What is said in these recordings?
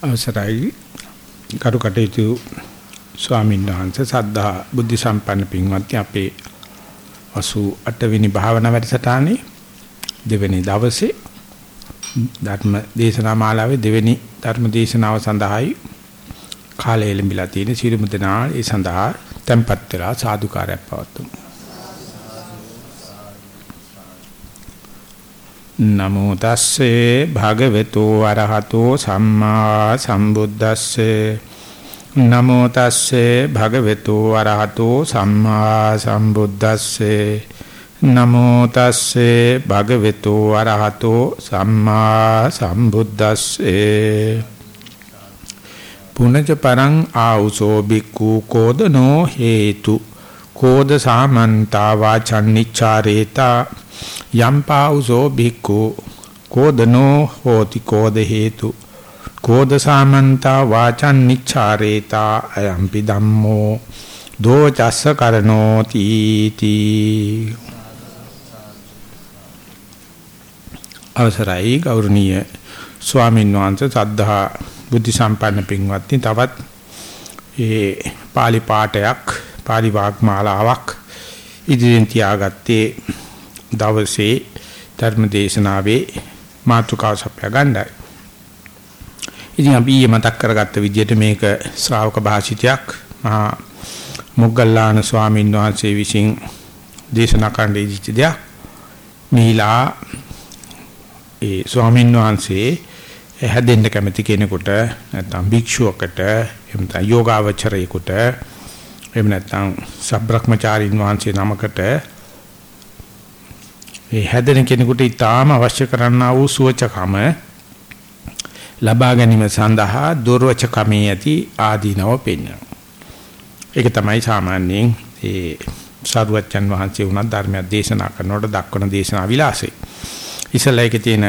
අවසරයි. කරු කටයුතු ස්වාමීන් වහන්සේ සද්ධා බුද්ධ සම්පන්න පින්වත්නි අපේ 88 වෙනි භාවනා වැඩසටහනේ දෙවෙනි දවසේ ධර්ම දේශනා මාලාවේ දෙවෙනි ධර්ම දේශනාව සඳහායි කාලය ලැබිලා තියෙන සියලුම දෙනා ඒ සඳහා tempත් වෙලා සාදුකාරයක් පවතුමු නමෝ තස්සේ භගවතු අරහතෝ සම්මා සම්බුද්දස්සේ. නමෝ තස්සේ භගවතු අරහතෝ සම්මා සම්බුද්දස්සේ. නමෝ තස්සේ භගවතු අරහතෝ සම්මා සම්බුද්දස්සේ. පුනජ පරං ආඋසෝ බික්ඛු කෝදනෝ හේතු. කෝද සාමන්තා වාචන්නිච්චාරේතා යම්පාඋසෝ භික්ඛු කෝදනෝ හෝති කෝද හේතු කෝද සාමන්තා වාචන් නිච්ඡාරේතා අයම්පි ධම්මෝ දෝචස්ස කරනෝති තී. අවසරයි ගෞරවනීය ස්වාමීන් වහන්සේ සද්ධා බුද්ධ සම්පන්න පින්වත්නි තවත් ඒ pāli පාඨයක් pāli වාග්මාලාවක් ඉදිරියෙන් තියාගත්තේ දවසේ ධර්ම දේශනාවේ මාතෘකාව සපයා ගන්නයි. ඉතින් අපි මතක් කරගත්ත විදිහට මේක ශ්‍රාවක භාෂිතයක් මහා මොග්ගල්ලාන ස්වාමීන් වහන්සේ විසින් දේශනා කරන්න ඉදිච්ච දෙයක්. මිහිලා ඒ ස්වාමීන් වහන්සේ හැදෙන්න කැමති කෙනෙකුට නැත්නම් භික්ෂුවකට එහෙම නැත්නම් යෝගාවචරයෙකුට එහෙම නැත්නම් සබ්‍රක්‍මචාරින් වහන්සේ නමකට ඒ හැදෙන කෙනෙකුට ඊටාම අවශ්‍ය කරන්නා වූ සුවචකම ලබා ගැනීම සඳහා දුර්වචකමේ ඇති ආදීනව පෙන්වනවා. ඒක තමයි සාමාන්‍යයෙන් ඒ සාරුවච්චන් වහන්සේ උනත් ධර්මයක් දේශනා කරනකොට දක්වන දේශනා විලාසය. ඉස්සලා ඒකේ තියෙන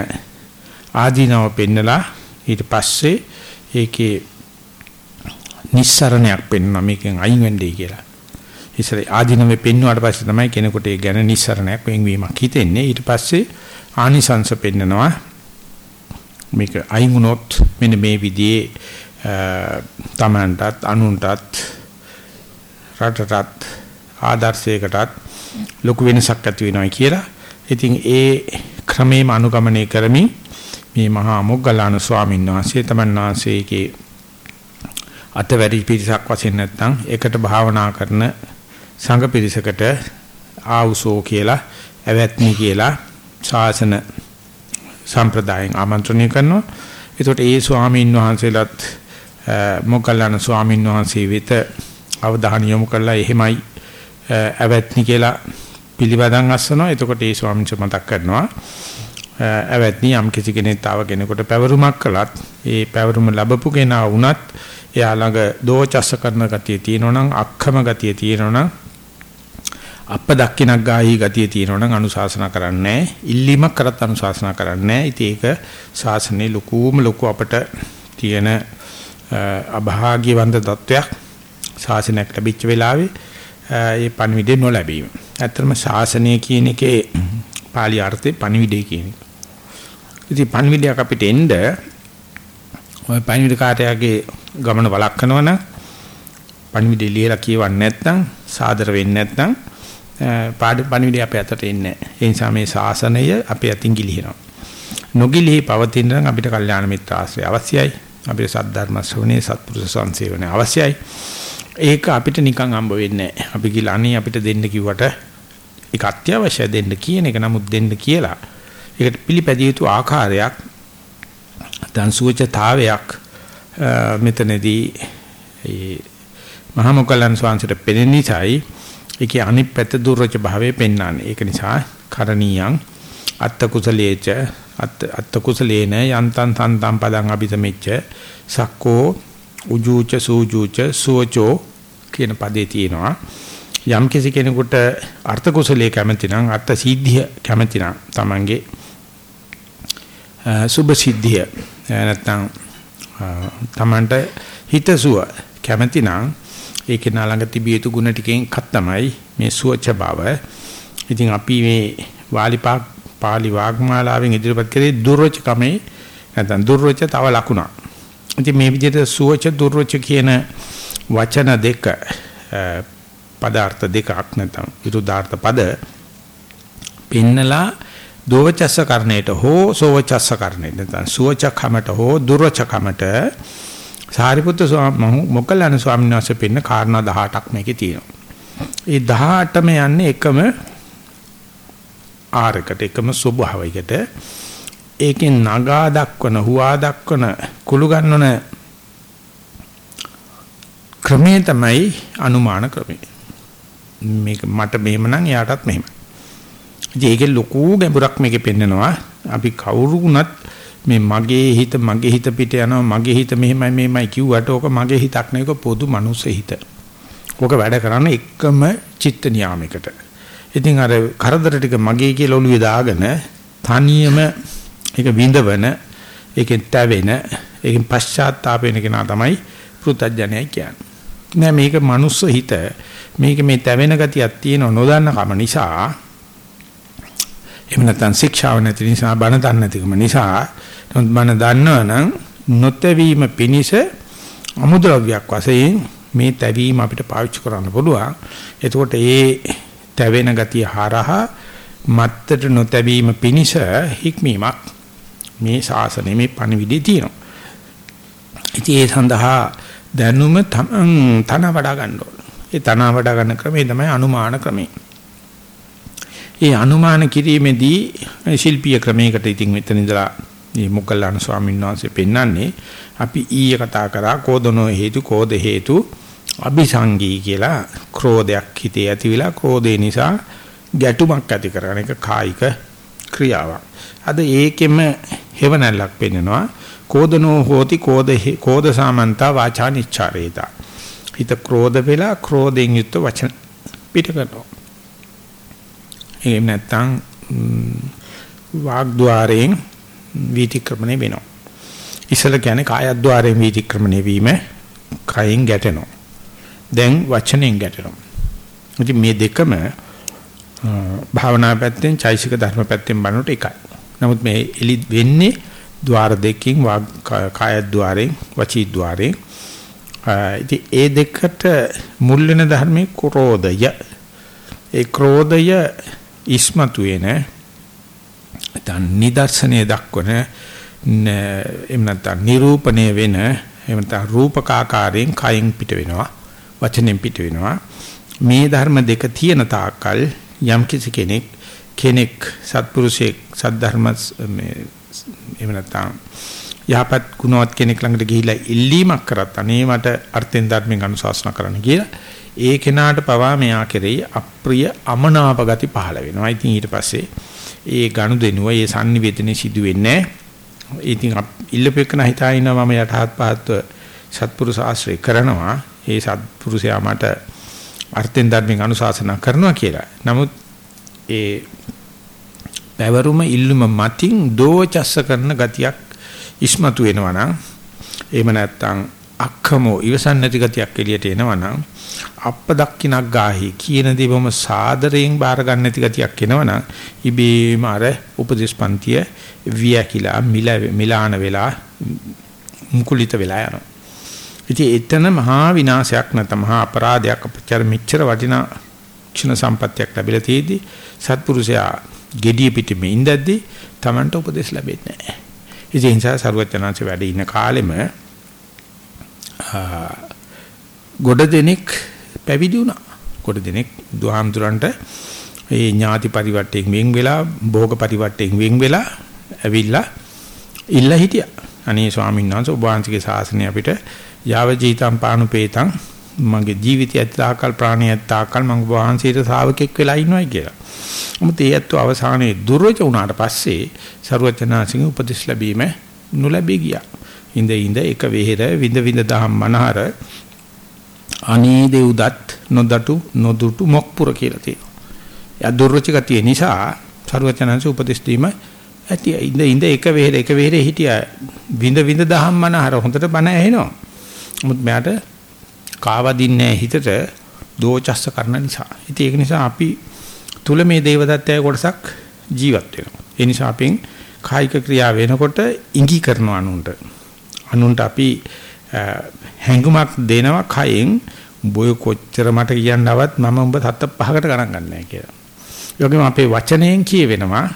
ආදීනව පෙන්නලා ඊට පස්සේ ඒකේ නිස්සරණයක් පෙන්වනවා මේකෙන් අයින් වෙන්නයි කියලා. ඉස්සර ආධිනවෙ පෙන්වුවාට පස්සේ තමයි කෙනෙකුට ඒ ගැන නිස්සරණයක් වෙන්වීමක් හිතෙන්නේ ඊට පස්සේ ආනිසංශ පෙන්නනවා මේක අයින් වුණොත් මෙන්න මේ විදිහේ තමන්ටත් අනුන්ටත් රටටත් ආදර්ශයකටත් ලොකු වෙනසක් ඇති වෙනවා කියලා. ඉතින් ඒ ක්‍රමේම අනුගමනය කරමින් මේ මහා මොග්ගලාන ස්වාමීන් වහන්සේ තමන් වහන්සේගේ අතවැරි පිරිසක් වශයෙන් නැත්නම් එකට භාවනා කරන සංඝ පිරිසකට ආවුසෝ කියලා ඇවැත්නි කියලා ශාසන සම්ප්‍රදායෙන් ආමන්ත්‍රණය කරනවා. ඒකට ඒ ස්වාමීන් වහන්සේලාත් මොග්ගල්ලාන ස්වාමීන් වහන්සේ වෙත අවධානය යොමු කළා එහෙමයි ඇවැත්නි කියලා පිළිවදන් අස්සනවා. එතකොට ඒ ස්වාමීන් මතක් කරනවා ඇවැත්නි යම් කිසි කෙනෙක් තව කෙනෙකුට පැවරුමක් කළත් ඒ පැවරුම ලැබපු කෙනා වුණත් එයා ළඟ දෝචස්ස කරන ගතිය තියෙනවා නම් අක්කම ගතිය තියෙනවා නම් අප දක්කිනක් ගාහි ගතිය තියෙනවා නම් අනුශාසනා කරන්නේ ඉල්ලීමක් කරත් අනුශාසනා කරන්නේ ඉතින් ඒක ශාසනයේ ලකූම ලකු අපට තියෙන අභාග්‍යවන්ත තත්වයක් ශාසනයක් ලැබිච්ච වෙලාවේ ඒ පණිවිඩය නොලැබීම. ඇත්තටම ශාසනය කියන එකේ පාලි අර්ථේ පණිවිඩය කියන එක. ඉතින් පණිවිඩයක් අපිට එන්න ඔය පණිවිඩ කාර්යයේ ගමන වළක්වනවනම් පණිවිඩය ලියලා කියවන්නේ නැත්නම් සාදර වෙන්නේ නැත්නම් පාඩ පණිවිඩය අපේ අතට එන්නේ නැහැ. ඒ නිසා මේ ශාසනය අපේ අතින් ගිලිහෙනවා. නොගිලිහි පවතින නම් අපිට කල්යාණ මිත්‍ර ආශ්‍රය අවශ්‍යයි. අපිට සද්ධර්ම ශ්‍රවණේ සත්පුරුෂ සංසේවනය අවශ්‍යයි. ඒක අපිට නිකන් හම්බ වෙන්නේ නැහැ. අපි කියලා අනේ අපිට දෙන්න කිව්වට ඒක අත්‍යවශ්‍ය දෙන්න කියන එක නමුත් දෙන්න කියලා. ඒකට පිළිපැදිය යුතු ආකාරයක් දන්සුවචතාවයක් මෙතනදී ඒ මහා මොග්ගලන් ස්වාමීන්ට පෙනෙන නිසායි ඒකේ අනිත් පැත්ත දුර්වච භාවයේ පෙන්වන්නේ. ඒක නිසා කරණීයං අත්ත කුසලේච අත්ත කුසලේන යන්තං තන්තං පදං අபிසමෙච්ච සක්කෝ උජූච සූජූච සුවචෝ කියන පදේ තියෙනවා. යම් කිසි කෙනෙකුට අර්ථ කුසලයේ කැමති නම් අර්ථ සිද්ධිය කැමති නම් තමන්ගේ සුභ සිද්ධිය නැත්නම් තමන්ට හිතසුව කැමති නම් ඒකේ නාලඟ තිබිය යුතු ಗುಣ ටිකෙන් එකක් තමයි මේ සුවච බව. ඉතින් අපි මේ වාලිපා පාලි වාග්මාලාවෙන් ඉදිරිපත් කරේ දුර්වච කමේ නැත්නම් දුර්වච තව ලකුණක්. ඉතින් මේ විදිහට සුවච දුර්වච කියන වචන දෙක පදාර්ථ දෙකක් නැත්නම් විරුද්ධාර්ථ පද පෙන්නලා දෝවචස්ස කරණයට හෝ සෝවචස්ස කරණයට නැත්නම් සුවචකමට හෝ දුර්වචකමට සාරිපුත්‍ර ස්වාමීන් මොකලන ස්වාමීන් වහන්සේ පෙන්න කාරණා 18ක් මේකේ තියෙනවා. ඒ 18ම යන්නේ එකම ආරකට එකම ස්වභාවයකට ඒකෙන් නගා දක්වන හුවා දක්වන කුළු ගන්නන ක්‍රමේ තමයි අනුමාන ක්‍රමය. මේක මට මෙහෙම නම් එයාටත් මෙහෙම. ඉතින් ඒකේ ලොකු ගැඹුරක් මේකේ පෙන්නනවා. අපි කවුරු වුණත් මේ මගේ හිත මගේ හිත පිට යනවා මගේ හිත මෙහෙමයි මෙහෙමයි කිව්වට ඕක මගේ හිතක් නෙවෙයි පොදු මනුස්ස හිත. ඕක වැඩ කරන්නේ එකම චිත්ත නියාමයකට. ඉතින් අර කරදර ටික මගේ කියලා ඔළුවේ දාගෙන තනියම ඒක විඳවන ඒකෙන් තැවෙන ඒකෙන් පශ්චාත්තාප වෙන කෙනා තමයි පෘථජ්ජනයයි කියන්නේ. නෑ මේක මනුස්ස හිත මේක මේ තැවෙන ගතියක් තියෙන නොදන්න කම නිසා එහෙම නැත්නම් ශික්ෂාව නැති නිසා බණ දන්නේ නැතිකම නිසා බණ දන්නවනම් නොතැවීම පිනිස අමුද්‍රව්‍යයක් වශයෙන් මේ තැවීම අපිට පාවිච්චි කරන්න පුළුවන්. එතකොට ඒ තැවෙන ගතිය හරහා මත්තට නොතැවීම පිනිස හික්මීමක් මේ ශාසනයේ මේ පණිවිඩය තියෙනවා. ඉතින් ඒ සඳහා දැනුම තන වඩා ගන්න ඕන. ඒ තන වඩා ගන්න ක්‍රමය තමයි අනුමාන ක්‍රමය. ඒ අනුමාන කිරීමේදී ශිල්පීය ක්‍රමයකට ඉතින් මෙතන ඉඳලා මේ මොග්ගල්ලාන ස්වාමීන් වහන්සේ පෙන්වන්නේ අපි ඊයේ කතා කරා කෝදනෝ හේතු කෝද හේතු අபிසංගී කියලා ක්‍රෝධයක් හිතේ ඇතිවිලා ක්‍රෝධේ නිසා ගැටුමක් ඇති කරන එක කායික ක්‍රියාවක්. අද ඒකෙම හේවණල්ලක් පෙන්නනවා. කෝදනෝ හෝති කෝද කෝද සාමන්තා වාචා නිච්චාරේතා හිත ක්‍රෝධ වෙලා ක්‍රෝධයෙන් යුක්ත වචන පිට කරනවා. එහෙම නැත්නම් වාග්ද්වාරයෙන් වීතික්‍රමණය වෙනවා. ඉසල කියන්නේ කායද්්වාරයෙන් වීතික්‍රමණය වීම කයෙන් ගැටෙනවා. දැන් වචනෙන් ගැටෙනවා. ඉතින් මේ දෙකම භාවනා පැත්තෙන් චෛසික ධර්ම පැත්තෙන් බලනකොට එකයි. නමුත් මේ එලි වෙන්නේ ద్వාර දෙකකින් කායද්්වාරයෙන් වචීද්්වාරයෙන් ඉතින් ඒ දෙකට මුල් වෙන ධර්මයේ ක්‍රෝධය ඒ ක්‍රෝධය ඉස්මතු වෙන දැන් නිදර්ශනයේ දක්වන එහෙම නැත්නම් නිරූපණය වෙන එහෙම නැත්නම් රූපකාකාරයෙන් කයින් පිට වෙනවා වචනෙන් පිට වෙනවා. මේ ධර්ම දෙක තියෙන තාක්කල් යම් කිසි කෙනෙක් කෙනෙක් සත්පුරුෂයෙක් සද්ධර්ම මේ එහෙම නැත්නම් යහපත් ගුණවත් කෙනෙක් ළඟට ගිහිලා ඉල්ලීමක් කරත් අනේ මට අර්ථෙන් ධර්මයෙන් අනුශාසනා කරන්න කියලා ඒ කෙනාට පවා මෙයා කෙරෙහි අප්‍රිය අමනාප ගති පහළ වෙනවා. ඉතින් ඊට පස්සේ ඒ ගනුදෙනුව ඒ sannivedane සිදු වෙන්නේ ඉතින් ඉල්ලපෙකන හිතා ඉන්නවා මම යටහත් පහත්ව සත්පුරුෂ ආශ්‍රය කරනවා. ඒ සත්පුරුෂයා මට අර්ථෙන් ධර්මයෙන් අනුශාසනා කරනවා කියලා. නමුත් ඒ පැවරුම ඉල්ලුම මතින් දෝචස්ස කරන ගතියක් ඉස්මතු වෙනවා නම් එහෙම නැත්නම් අක්කමෝ ඉවසන් නැති ගතියක් එළියට එනවා නම් අප්ප දක්කිනක් ගාහි කියන දේ බොම සාදරයෙන් බාර ගන්න නැති ගතියක් එනවා නම් ඉබේම අර උපදේශපන්තිය වියකිලා මිලාන වෙලා මුකුලිත වෙලා යනවා. ඉතින් එතන මහා විනාශයක් නැත්නම් මහා අපරාධයක් අපචර මෙච්චර වටිනා ක්ෂණ සම්පත්තියක් ලැබිලා තියෙද්දි සත්පුරුෂයා gediya පිටිමේ ඉඳද්දි Tamanට උපදෙස් ලැබෙන්නේ නැහැ. ඒ නිසා සරුවචනාංශ වැඩ ඉන්න කාලෙම ගොඩ දෙනෙක් පැවිදි වුණා. ගොඩ දෙනෙක් දුහාම්තුරන්ට ඒ ඥාති පරිවර්තයෙන් වෙන් වෙලා භෝග පරිවර්තයෙන් වෙන් වෙලා ඇවිල්ලා ඉල්ල හිටියා. අනේ ස්වාමීන් වහන්සේ ඔබ වහන්සේගේ ශාසනය අපිට යාව ජීතම් පානුපේතං මගේ ජීවිතය ඇත්තාකල් ප්‍රාණය ඇත්තාකල් මම වහන්සේට ශ්‍රාවකෙක් වෙලා ඉන්නවයි කියලා. මොකද ඒ ඇත්ත අවසානයේ දුර්වච වුණාට පස්සේ ਸਰවචනාසිංහ උපදෙස් ලැබීම නොලැබී ගියා. ඉඳ ඉඳ එක වෙහෙර විඳ විඳ දහම් මනහර අනේ දෙව්දත් නොදටු නොදුටු මොක්පුර කියලා තියෙනවා. යා දුර්වච ගතිය නිසා ਸਰවචනාසිංහ උපදෙස් දීම ඇති ඉඳ ඉඳ එක වෙහෙර එක වෙහෙර හිටියා විඳ විඳ දහම් මනහර හොඳට බණ ඇහෙනවා. මුත් මට කාවදින්නේ හිතට දෝචස්ස කරන නිසා. ඉතින් ඒක නිසා අපි තුල මේ දේවදත්තය කොටසක් ජීවත් වෙනවා. ඒ නිසා අපෙන් කායික ක්‍රියා වෙනකොට ඉඟි කරනවා අනුන්ට. අනුන්ට අපි හැඟුමක් දෙනවා කයෙන් බොය කොච්චර මට කියන්නවත් මම උඹ තත්ත පහකට ගණන් ගන්නෑ කියලා. ඒ වගේම අපේ වචනයෙන් කියවෙනවා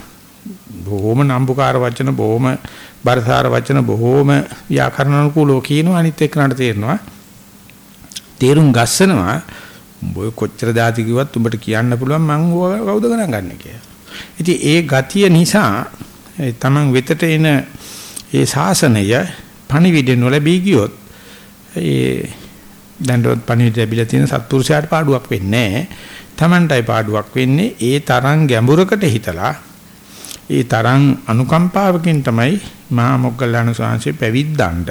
බොහොම නම්බුකාර වචන බොහොම බරසාර වචන බොහොම ව්‍යාකරණ අනුකූලව කියනවා අනිත් එක්කනට තේරෙනවා. තේරුම් ගස්සනවා උඹ කොච්චර දාති කිව්වත් උඹට කියන්න පුළුවන් මං කවුද ගණන් ගන්න කියලා. ඉතින් ඒ ගතිය නිසා තමන් වෙතට එන ඒ ශාසනය පණිවිඩ නොලැබී ගියොත් ඒ දැන්වත් පණිවිඩ ලැබිලා තියෙන සත්පුරුෂයාට පාඩුවක් වෙන්නේ නැහැ. තමන්ටයි පාඩුවක් වෙන්නේ. ඒ තරම් ගැඹුරකට හිතලා ඒ තරම් අනුකම්පාවකින් තමයි මහා මොග්ගල්ලාන ස්වාමීන් පැවිද්දන්ට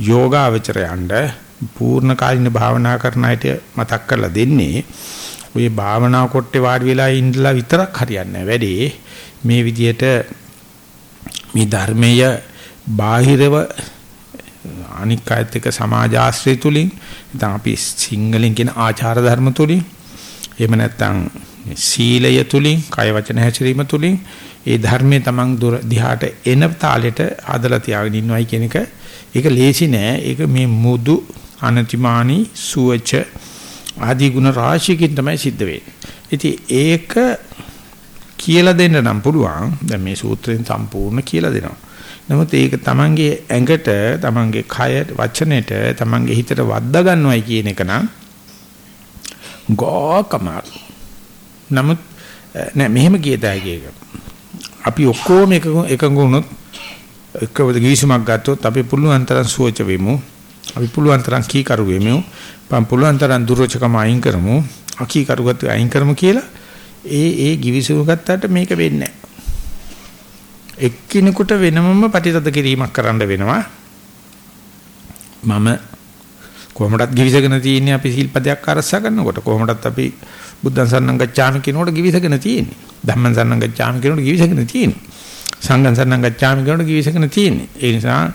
යෝගාවචරයන්ට පූර්ණ කාලින භාවනා කරන අයට මතක් කරලා දෙන්නේ. ඔය භාවනා කොටේ වාඩි වෙලා ඉඳලා විතරක් හරියන්නේ නැහැ. වැඩේ මේ විදියට මේ ධර්මය බාහිරව අනික් අයත් එක්ක සමාජ ආශ්‍රය තුලින් නැත්නම් අපි සිංහලෙන් කියන ආචාර ධර්ම තුලින් එහෙම නැත්නම් සීලය තුලින් කය වචන හැසිරීම තුලින් ඒ ධර්මයේ තමන් දිහාට එන තාලෙට ආදලා තියාගෙන ඉන්නවයි කියන එක ඒක ලේසි නෑ ඒක මේ මුදු අනතිමානි සුවච ආදී ගුණ රාශියකින් තමයි සිද්ධ වෙන්නේ. ඉතින් ඒක කියලා දෙන්න නම් පුළුවන්. දැන් මේ සූත්‍රයෙන් සම්පූර්ණ කියලා දෙනවා. නමුත් ඒක තමන්ගේ ඇඟට, තමන්ගේ කය වචනෙට, තමන්ගේ හිතට වද්දා ගන්නවයි කියන එක නම් ගෝකමක්. නමුත් නෑ මෙහෙම කියතයි ඒක. අපි ඔක්කොම එක එකඟ වුණොත් එකවද ගිවිසුමක් ගත්තොත් අපි පුළුවන් තරම් සුවච වෙමු. අපි පුළුවන් තරම් කීකරු වෙමු. පම් පුළුවන් තරම් දුර්වචකම අයින් කරමු. අකීකරුගත අයින් කරමු කියලා ඒ ඒ ගිවිසුම ගත්තට මේක වෙන්නේ නැහැ. එක්කිනෙකුට වෙනමම ප්‍රතිතද කිරීමක් කරන්න වෙනවා. මම කොහොමදත් givisගෙන තියෙන්නේ අපි සිල්පදයක් අරසා කරනකොට කොහොමදත් අපි බුද්ධං සරණං ගච්ඡාමි කියනකොට givisගෙන තියෙන්නේ. ධම්මං සරණං ගච්ඡාමි කියනකොට givisගෙන තියෙන්නේ. සංඝං සරණං ගච්ඡාමි කියනකොට givisගෙන තියෙන්නේ. ඒ නිසා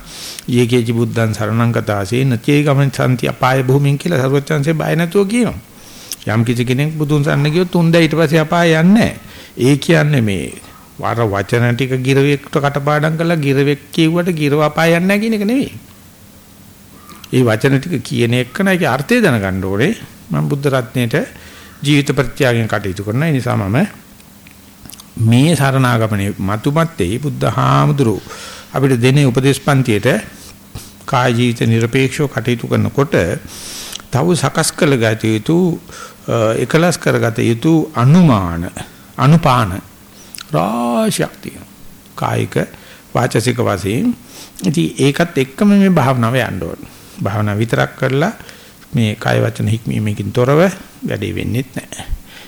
යේකේචි බුද්ධං සරණං ගතාසේ නචේ ගමන් සම්ති අපාය භූමින් කියලා සරුවචාන්සේ බය නැතුව කියනවා. යම් කිසි කෙනෙක් බුදුන් සරණ ගියොත් උන් දැ ඊට පස්සේ අපාය යන්නේ ඒ කියන්නේ මේ වර වචන ටික ගිරවෙක්ට කටපාඩම් කරලා ගිරවෙක් කියුවට ගිරව අපාය යන්නේ කියන එක නෙවෙයි. ඒ වචන ටික කියන එක නයි ඒකේ අර්ථය දැනගන්න ඕනේ. මම බුද්ධ රත්නයේට ජීවිත ප්‍රත්‍යාගයෙන් කටයුතු කරන නිසා මම මේ සරණාගමනේ මතුමත්tei බුද්ධහාමුදුරු අපිට දෙනේ උපදේශපන්තියට කාය ජීවිත নিরপেক্ষව කටයුතු කරනකොට තව සකස් කළ යුතු එකලස් කරගත යුතු අනුමාන අනුපාන රාශියක් තියෙනවා. කායික වාචසික වශයෙන්. ඉතින් ඒකත් එක්කම මේ භාවනාව යන්න ඕන. භාවනාව විතරක් කරලා මේ කාය වචන හික්මීමකින් තොරව වැඩේ වෙන්නේ නැහැ.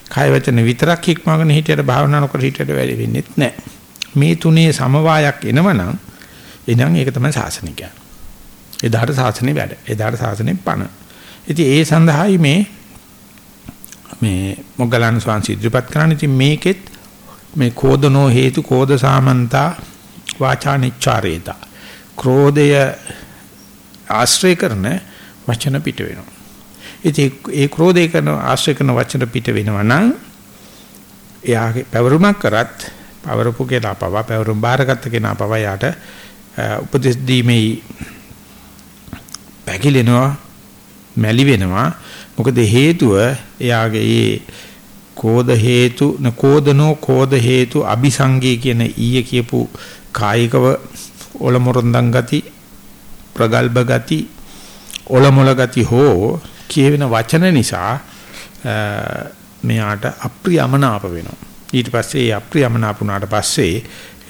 කාය වචන විතරක් හික්මගෙන හිටියට භාවනා නොකර හිටියට වැඩේ වෙන්නේ නැහැ. මේ තුනේ සමவாயයක් එනවනම් එනං ඒක තමයි සාසනික. එදාට සාසනේ වැඩ. එදාට සාසනේ පණ. ඉතින් ඒ සඳහායි මේ මේ මොග්ගලන් ස්වාමීන් ඉදිරිපත් කරන්නේ ඉතින් මේකෙත් මේ කෝදනෝ හේතු කෝද සාමන්තා වාචානිච්චාරේත ක්‍රෝධය ආශ්‍රය කරන වචන පිට වෙනවා. ඉතින් ඒ ක්‍රෝධය කරන ආශ්‍රය කරන වචන පිට වෙනවා නම් එයාගේ පැවරුමක් කරත් පවරපු කෙනා පව පැවරුම් බාරගත්ත කෙනා පව යාට උපදෙස් දීමේ පැකිලෙනවා මැලි වෙනවා මොකද හේතුව එයාගේ ඒ කෝද හේතු නකෝදනෝ කෝද හේතු අபிසංගී කියන ඊයේ කියපු කායිකව ඔලමුරන්දන් ගති ප්‍රගල්භ ගති ඔලමුල ගති hoo කියවෙන වචන නිසා මෙයාට අප්‍රියමනාප වෙනවා. ඊට පස්සේ ඒ අප්‍රියමනාප වුණාට පස්සේ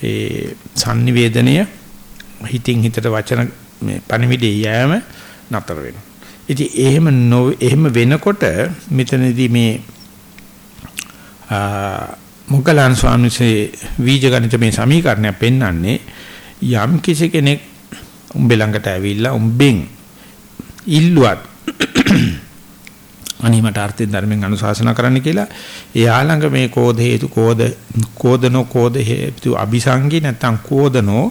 ඒ sannivedanaya හිතින් හිතට වචන මේ පණිවිඩය යෑම නතර වෙනවා. ඉතින් එහෙම එහෙම වෙනකොට මෙතනදී මේ මොග්ගලන් ස්වාමීන්සේ වීජ ගණිත මේ සමීකරණය පෙන්වන්නේ යම් කිසි කෙනෙක් උඹේ ළඟට ඇවිල්ලා උඹෙන් ඉල්ලුවත් අනිමට අර්ථයෙන් ධර්මෙන් අනුශාසනා කරන්න කියලා එයා ළඟ මේ කෝධ හේතු කෝධ කෝධනෝ කෝධ හේතු අபிසංගි නැත්නම් කෝධනෝ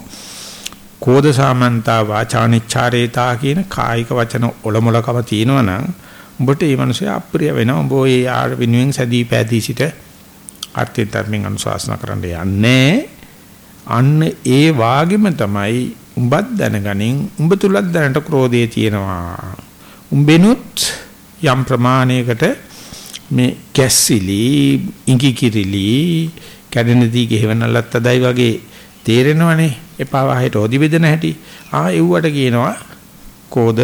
කෝධ සාමන්තා වාචානිච්චාරේතා කියන කායික වචන ඔලොමලකම තියෙනවනම් උඹට මේ මිනිස්සු අප්‍රිය වෙනවා. උඹ ඒ ආර විනුවෙන් සැදී පැදී සිට අර්ථයෙන් ධර්මෙන් අනුශාසනා කරන්න යන්නේ අන්න ඒ වාගෙම තමයි උඹත් දැනගනින්. උඹ තුලත් දැනට ක්‍රෝධය තියෙනවා. උඹෙනුත් යම් ප්‍රමාණයකට මේ කැස්සිලි ඉඟි කිරිලි කැඩෙන දී ගෙවනලත් අදයි වගේ තේරෙනවනේ. එපා වහයට ඔදි බෙදෙන හැටි. ආ එව්වට කියනවා කෝද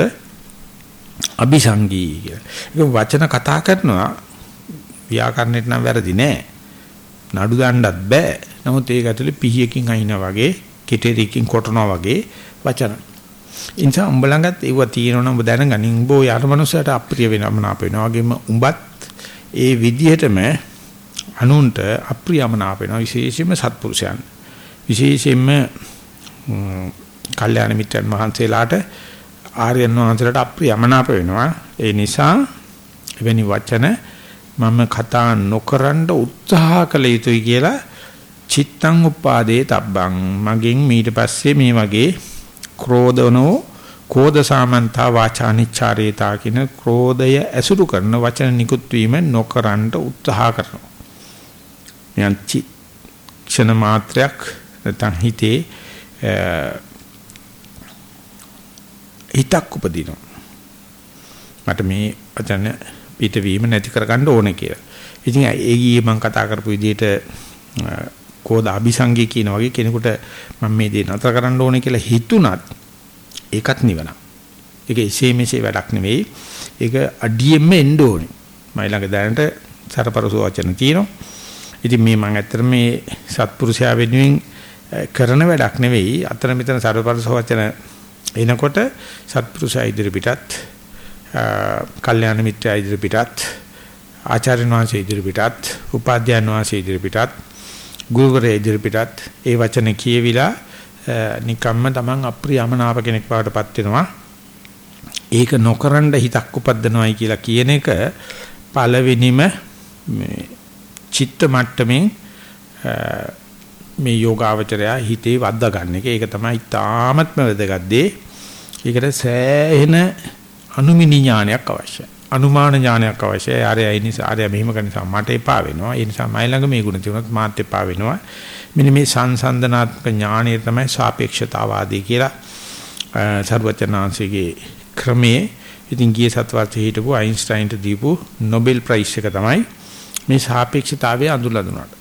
අபிසංගී කියලා. ඒක වචන කතා කරනවා ව්‍යාකරණයට නම් වැරදි නෑ. නඩු දාන්නත් බෑ. නමුත් ඒක ඇතුලේ පිහියකින් අයිනා වගේ, කෙටෙරිකින් කොටනවා වගේ වචන. ඉන්සා උඹ ළඟත් ඒව තියෙනවනම් උඹ දැනගනින් උඹ ඔය අර මනුස්සයට අප්‍රිය වෙනමනාප වෙනවා වගේම උඹත් ඒ විදිහටම අනුන්ට අප්‍රියමනාප වෙනවා විශේෂයෙන්ම සත්පුරුෂයන් විශේෂයෙන්ම කල්යාණ මිත්‍රයන් වහන්සේලාට ආර්යයන් වහන්සේලාට අප්‍රියමනාප වෙනවා ඒ නිසා එවැනි වචන මම කතා නොකරන උත්සාහ කළ යුතුයි කියලා චිත්තං උපාදේ තබ්බං මගෙන් ඊට පස්සේ මේ වගේ ක්‍රෝධනෝ කෝධ සාමන්තා වාචානිච්චාරේතා කියන ක්‍රෝධය ඇසුරු කරන වචන නිකුත් වීම නොකරන්න උත්සාහ කරනවා. මෙයන් ක්ෂණ මාත්‍රයක් නැත්නම් හිතේ හිතක් උපදිනවා. මට මේ වචන පිටවීම නැති කරගන්න ඕනේ කියලා. ඉතින් ඒ ගියේ මම කතා කරපු විදිහට කෝද අபிසංගී කියන වගේ කෙනෙකුට මම මේ දේ නතර කරන්න ඕනේ කියලා හිතුණත් ඒකත් නිවන. ඒක එසේ මෙසේ වැඩක් නෙවෙයි. ඒක අඩියෙම එන්න ඕනේ. මයි ළඟ දැනට සරපරසෝ වචන තියෙනවා. ඉතින් මේ මම ඇත්තට මේ සත්පුරුෂයා වෙනුවෙන් කරන වැඩක් නෙවෙයි. අතන මෙතන සරපරසෝ වචන එනකොට සත්පුරුෂයා ඉදිරි පිටත් කල්යාණ මිත්‍රයා ඉදිරි පිටත් ආචාර්යන් වහන්සේ ඉදිරි පිටත් උපාධ්‍යයන් වහන්සේ ඉදිරි පිටත් ගුරුවරයා ඉදිරි පිටත් ඒ වචන කියවිලා නිකම්ම Taman අප්‍රියමනාප කෙනෙක් බවටපත් වෙනවා. ඒක නොකරන හිතක් උපද්දනවයි කියලා කියන එක පළවෙනිම මේ චිත්ත මට්ටමින් මේ යෝගාවචරය හිතේ වද්දා ගන්න එක. ඒක තමයි තාමත්ම වැදගත් දේ. ඒකට සෑහෙන අනුමිනි ඥානයක් අවශ්‍යයි. අනුමාන ඥානයක් අවශ්‍යයි. ආරය ඒ නිසා ආරය මෙහිම කරන නිසා මට එපා වෙනවා. ඒ නිසා මයි ළඟ මේ ගුණ තිබුණත් මාත් එපා වෙනවා. මෙන්න මේ සංසන්දනාත්මක ඥානය තමයි සාපේක්ෂතාවාදී කියලා සර්වචනාංශයේ ක්‍රමයේ ඉතින් ගිය සත්වර්ෂයේ හිටපු අයින්ස්ටයින්ට දීපු නොබෙල් ප්‍රයිස් එක තමයි මේ සාපේක්ෂතාවය අඳුල්ලා දුන්නාට.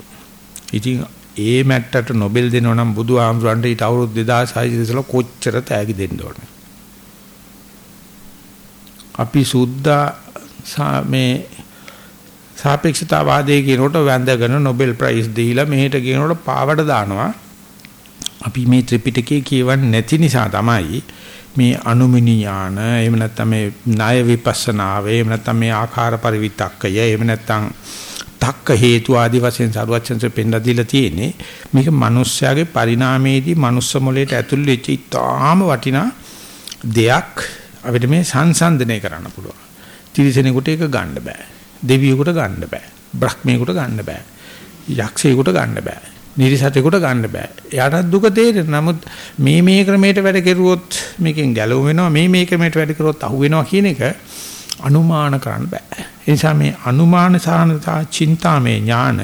ඉතින් ඒ මැට්ටට නොබෙල් දෙනව නම් බුදු ආමරන්ට ඊට අවුරුදු 2600 ඉස්සෙල්ලා කොච්චර තෑගි දෙන්න ඕනේ. අපි සුද්ධා මේ සාපේක්ෂතාවාදයේ කියනකොට වැඳගෙන Nobel Prize දීලා මෙහෙට කියනකොට පාවඩ දානවා. අපි මේ ත්‍රිපිටකයේ කියවන්නේ නැති නිසා තමයි මේ අනුමිනි ඥාන එහෙම නැත්නම් මේ ණය විපස්සනාව එහෙම නැත්නම් මේ ආකාර පරිවිතක්කය එහෙම නැත්නම් තක්ක හේතු ආදි වශයෙන් සරුවච්චන්සේ පෙන්ලා දීලා තියෙන්නේ මේක මිනිස්යාගේ පරිණාමයේදී මනුස්ස මොලේට ඇතුල් වෙච්ච ඉතාම වටිනා දෙයක් අපිට මේ සංසන්දනය කරන්න පුළුවන්. තිරිසනෙකුට ඒක ගන්න බෑ. දෙවියෙකුට ගන්න බෑ. බ්‍රහ්මයෙකුට ගන්න බෑ. යක්ෂයෙකුට ගන්න බෑ. නිරිසතෙකුට ගන්න බෑ. එයාට දුක තේරෙන. නමුත් මේ මේ ක්‍රමයට වැඩ කෙරුවොත් මේකෙන් ගැලවෙ වෙනවා. මේ මේ ක්‍රමයට වැඩ කරොත් අහු වෙනවා කියන එක අනුමාන කරන්න බෑ. ඒ නිසා මේ අනුමාන සාහනතා චින්තාමේ ඥාන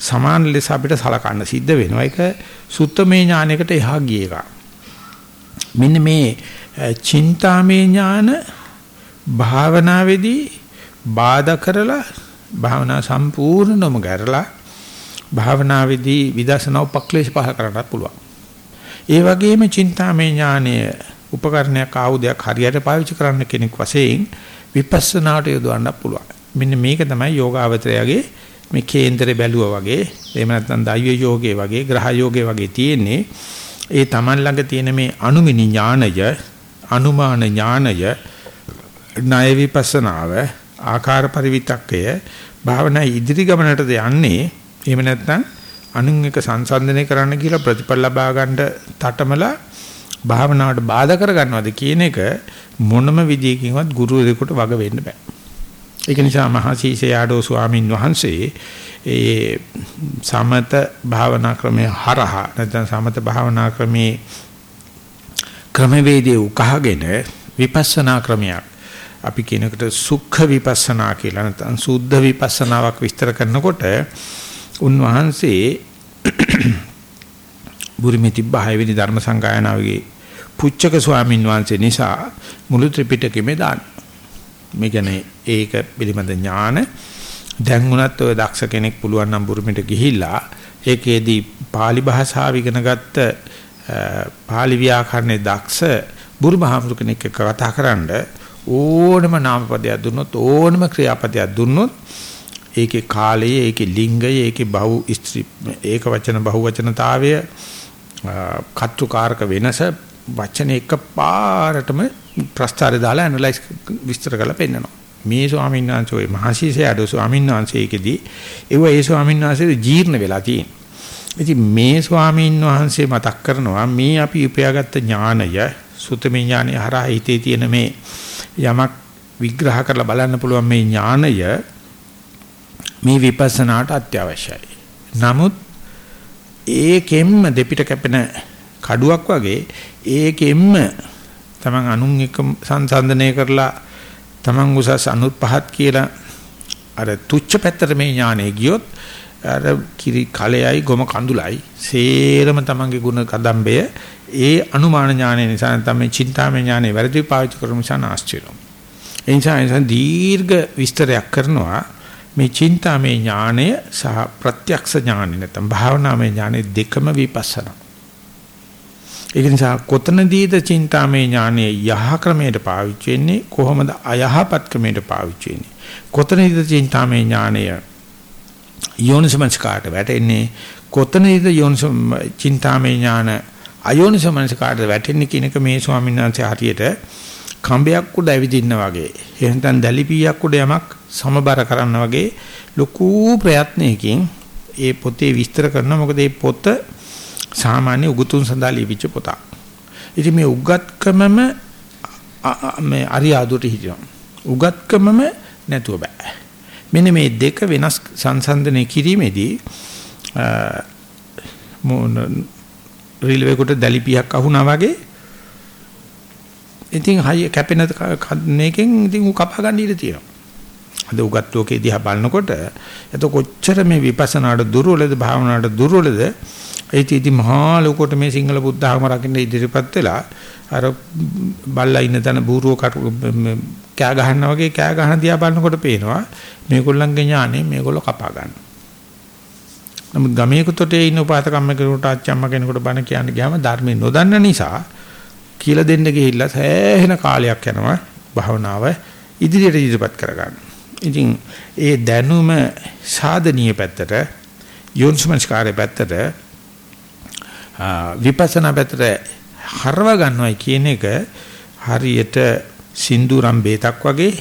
සමාන ලෙස අපිට සලකන්න සිද්ධ වෙනවා. ඒක සුත්තමේ ඥානයකට එහා ගිය එක. මෙන්න මේ චින්තාමේ ඥාන භාවනාවේදී බාධා කරලා භාවනා සම්පූර්ණවම කරලා භාවනාවේදී විදර්ශනා උපක්ලේශ පහ කරන්නත් පුළුවන්. ඒ වගේම චින්තාමය ඥානය උපකරණයක් ආයුධයක් හරියට පාවිච්චි කරන්න කෙනෙක් වශයෙන් විපස්සනාට යොදවන්න පුළුවන්. මෙන්න මේක තමයි යෝගාවචරයගේ මේ කේන්දරේ බැලුවා වගේ එහෙම නැත්නම් දෛව යෝගයේ වගේ ග්‍රහ යෝගයේ වගේ තියෙන්නේ ඒ Taman ළඟ තියෙන මේ අනුමිනි ඥානය අනුමාන ඥානය ණය විපස්සනාව ආකාර පරිවිතක්කය භාවනා ඉදිරි ගමනටද යන්නේ එහෙම නැත්නම් අනුන් එක සංසන්දනය කරන්න කියලා ප්‍රතිඵල ලබා ගන්න තටමලා භාවනාවට බාධා කර ගන්නවද කියන එක මොනම විදියකින්වත් ගුරුවරයෙකුට වග වෙන්න බෑ. ඒක නිසා මහසීසයාඩෝ ස්වාමින් වහන්සේ ඒ සමත භාවනා ක්‍රමයේ හරහා නැත්නම් සමත භාවනා ක්‍රමයේ ක්‍රමවේදයේ උකහාගෙන විපස්සනා ක්‍රමයක් අපි කියනකට සුඛ විපස්සනා කියලා නැත්නම් සුද්ධ විපස්සනාවක් විස්තර කරනකොට උන්වහන්සේ බුරිමේ තිබ්බ හයවෙනි ධර්ම සංගායනාවේ පුච්චක ස්වාමින් වහන්සේ නිසා මුළු ත්‍රිපිටකෙම දාන්න. මේ කියන්නේ ඒක පිළිබඳ ඥාන දැන් උනත් ඔය දක්ෂ කෙනෙක් පුළුවන් නම් බුරුමිට ගිහිල්ලා ඒකේදී pāli භාෂාව ඉගෙන ගත්ත pāli ව්‍යාකරණයේ දක්ෂ බුරුමහාමුදුර කෙනෙක් එක්ක කතා කරන්න ඕනම නාමපදයක් දුන්නොත් ඕනම ක්‍රියාපදයක් දුන්නොත් ඒකේ කාලය ඒකේ ලිංගය ඒකේ බහු ස්ත්‍රී ඒක වචන බහු වචනතාවය කත්තුකාරක වෙනස වචන එක පාරටම ප්‍රස්තාරය දාලා ඇනලයිස් විස්තර කරලා පෙන්නනවා මේ ස්වාමීන් වහන්සේ ඔය මහසීසයඩෝ ස්වාමීන් වහන්සේකෙදී ඒව ඒ ස්වාමීන් වහන්සේට ජීර්ණ වෙලා තියෙනවා. ඉතින් මේ ස්වාමීන් වහන්සේ මතක් කරනවා මේ අපි උපයාගත්ත ඥානය සුතමේ ඥානය හරහා හිතේ තියෙන මේ යමක් විග්‍රහ කරලා බලන්න පුළුවන් මේ ඥානය මේ විපස්සනාට අත්‍යවශ්‍යයි. නමුත් ඒකෙන්ම දෙපිට කැපෙන කඩුවක් වගේ ඒකෙන්ම තමන් අනුන් එක්ක සංසන්දනය කරලා තමන් උසස් අනුත් පහත් කියලා අර තුච්ච පැත්තට මේ ඥානෙ ගියොත් අර කිරි කලෙයි ගොම කඳුලයි සේරම තමන්ගේ ගුණ කදම්බය ඒ අනුමාන ඥානය නිසා නැත්නම් මේ චින්තාමය ඥානෙ වැරදි පාවිච්චි කරන නිසා නැස්ති වෙනවා. ඒ නිසා එනිසා දීර්ඝ විස්තරයක් කරනවා මේ චින්තාමය ඥානය සහ ප්‍රත්‍යක්ෂ ඥානය නැත්නම් භාවනාමය ඥානෙ දෙකම විපස්සනා. ඒක නිසා කොතනදීද චින්තාමය ඥානය යහ ක්‍රමයට පාවිච්චි වෙන්නේ? කොහොමද අයහපත් ක්‍රමයට පාවිච්චි වෙන්නේ? කොතනදීද චින්තාමය ඥානය යෝනිසමංස්කාරට වැටෙන්නේ? කොතනදීද යෝනිස චින්තාමය ඥාන අයෝනිසමංස්කාරට වැටෙන්නේ කියන එක මේ ස්වාමීන් වහන්සේ හරියට කම්බයක් උඩ ඇවිදින්න වගේ එහෙනම් දැලිපියක් උඩ යමක් සමබර කරන්න වගේ ලොකු ප්‍රයත්නයකින් ඒ පොතේ විස්තර කරනවා මොකද මේ පොත සාමාන්‍ය උගතුන් සඳහා ලියවිච්ච පොතක්. ඉතින් මේ උගත්කමම මේ අරියාදුවට හිටිනවා. උගත්කමම නැතුව බෑ. මෙන්න මේ දෙක වෙනස් සංසන්දනය කිරීමේදී මොන රිලෙවේ කොට දැලිපියක් අහුණා වගේ ඉතින් හය කැපෙන මේකෙන් ඉතින් උ කපා ගන්න ඉඩ තියෙනවා. අද උගත් ලෝකේ දිහා බලනකොට එතකොට කොච්චර මේ විපස්සනාට දුර්වලද භාවනාවට දුර්වලද ඒ තීදි මහා ලෝකෙට මේ සිංහල බුද්ධ ආගම රකින්න ඉදිරිපත් වෙලා අර බල්ලා ඉන්න තැන බූරුව කෑ ගහනවා වගේ කෑ ගහන දිහා බලනකොට පේනවා මේගොල්ලන්ගේ ඥානෙ මේගොල්ලෝ කපා ගන්න. නමුත් ගමේ කුතොටේ ඉන්න උපාසකම්ම කෙනෙකුට අච්චම්ම කෙනෙකුට බණ කියන්න ගියාම ධර්මේ නොදන්න නිසා කියලා දෙන්න ගිහිල්ලා සෑහෙන කාලයක් යනවා භාවනාව ඉදිරියට ඉදිරිපත් කරගන්න. ඉතින් ඒ දැනුම සාධනීය පැත්තට යෝනිසමස්කාරයේ පැත්තට විපස්සනා පැත්තට හරව ගන්නවයි කියන එක හරියට සින්දුරම් බේතක් වගේ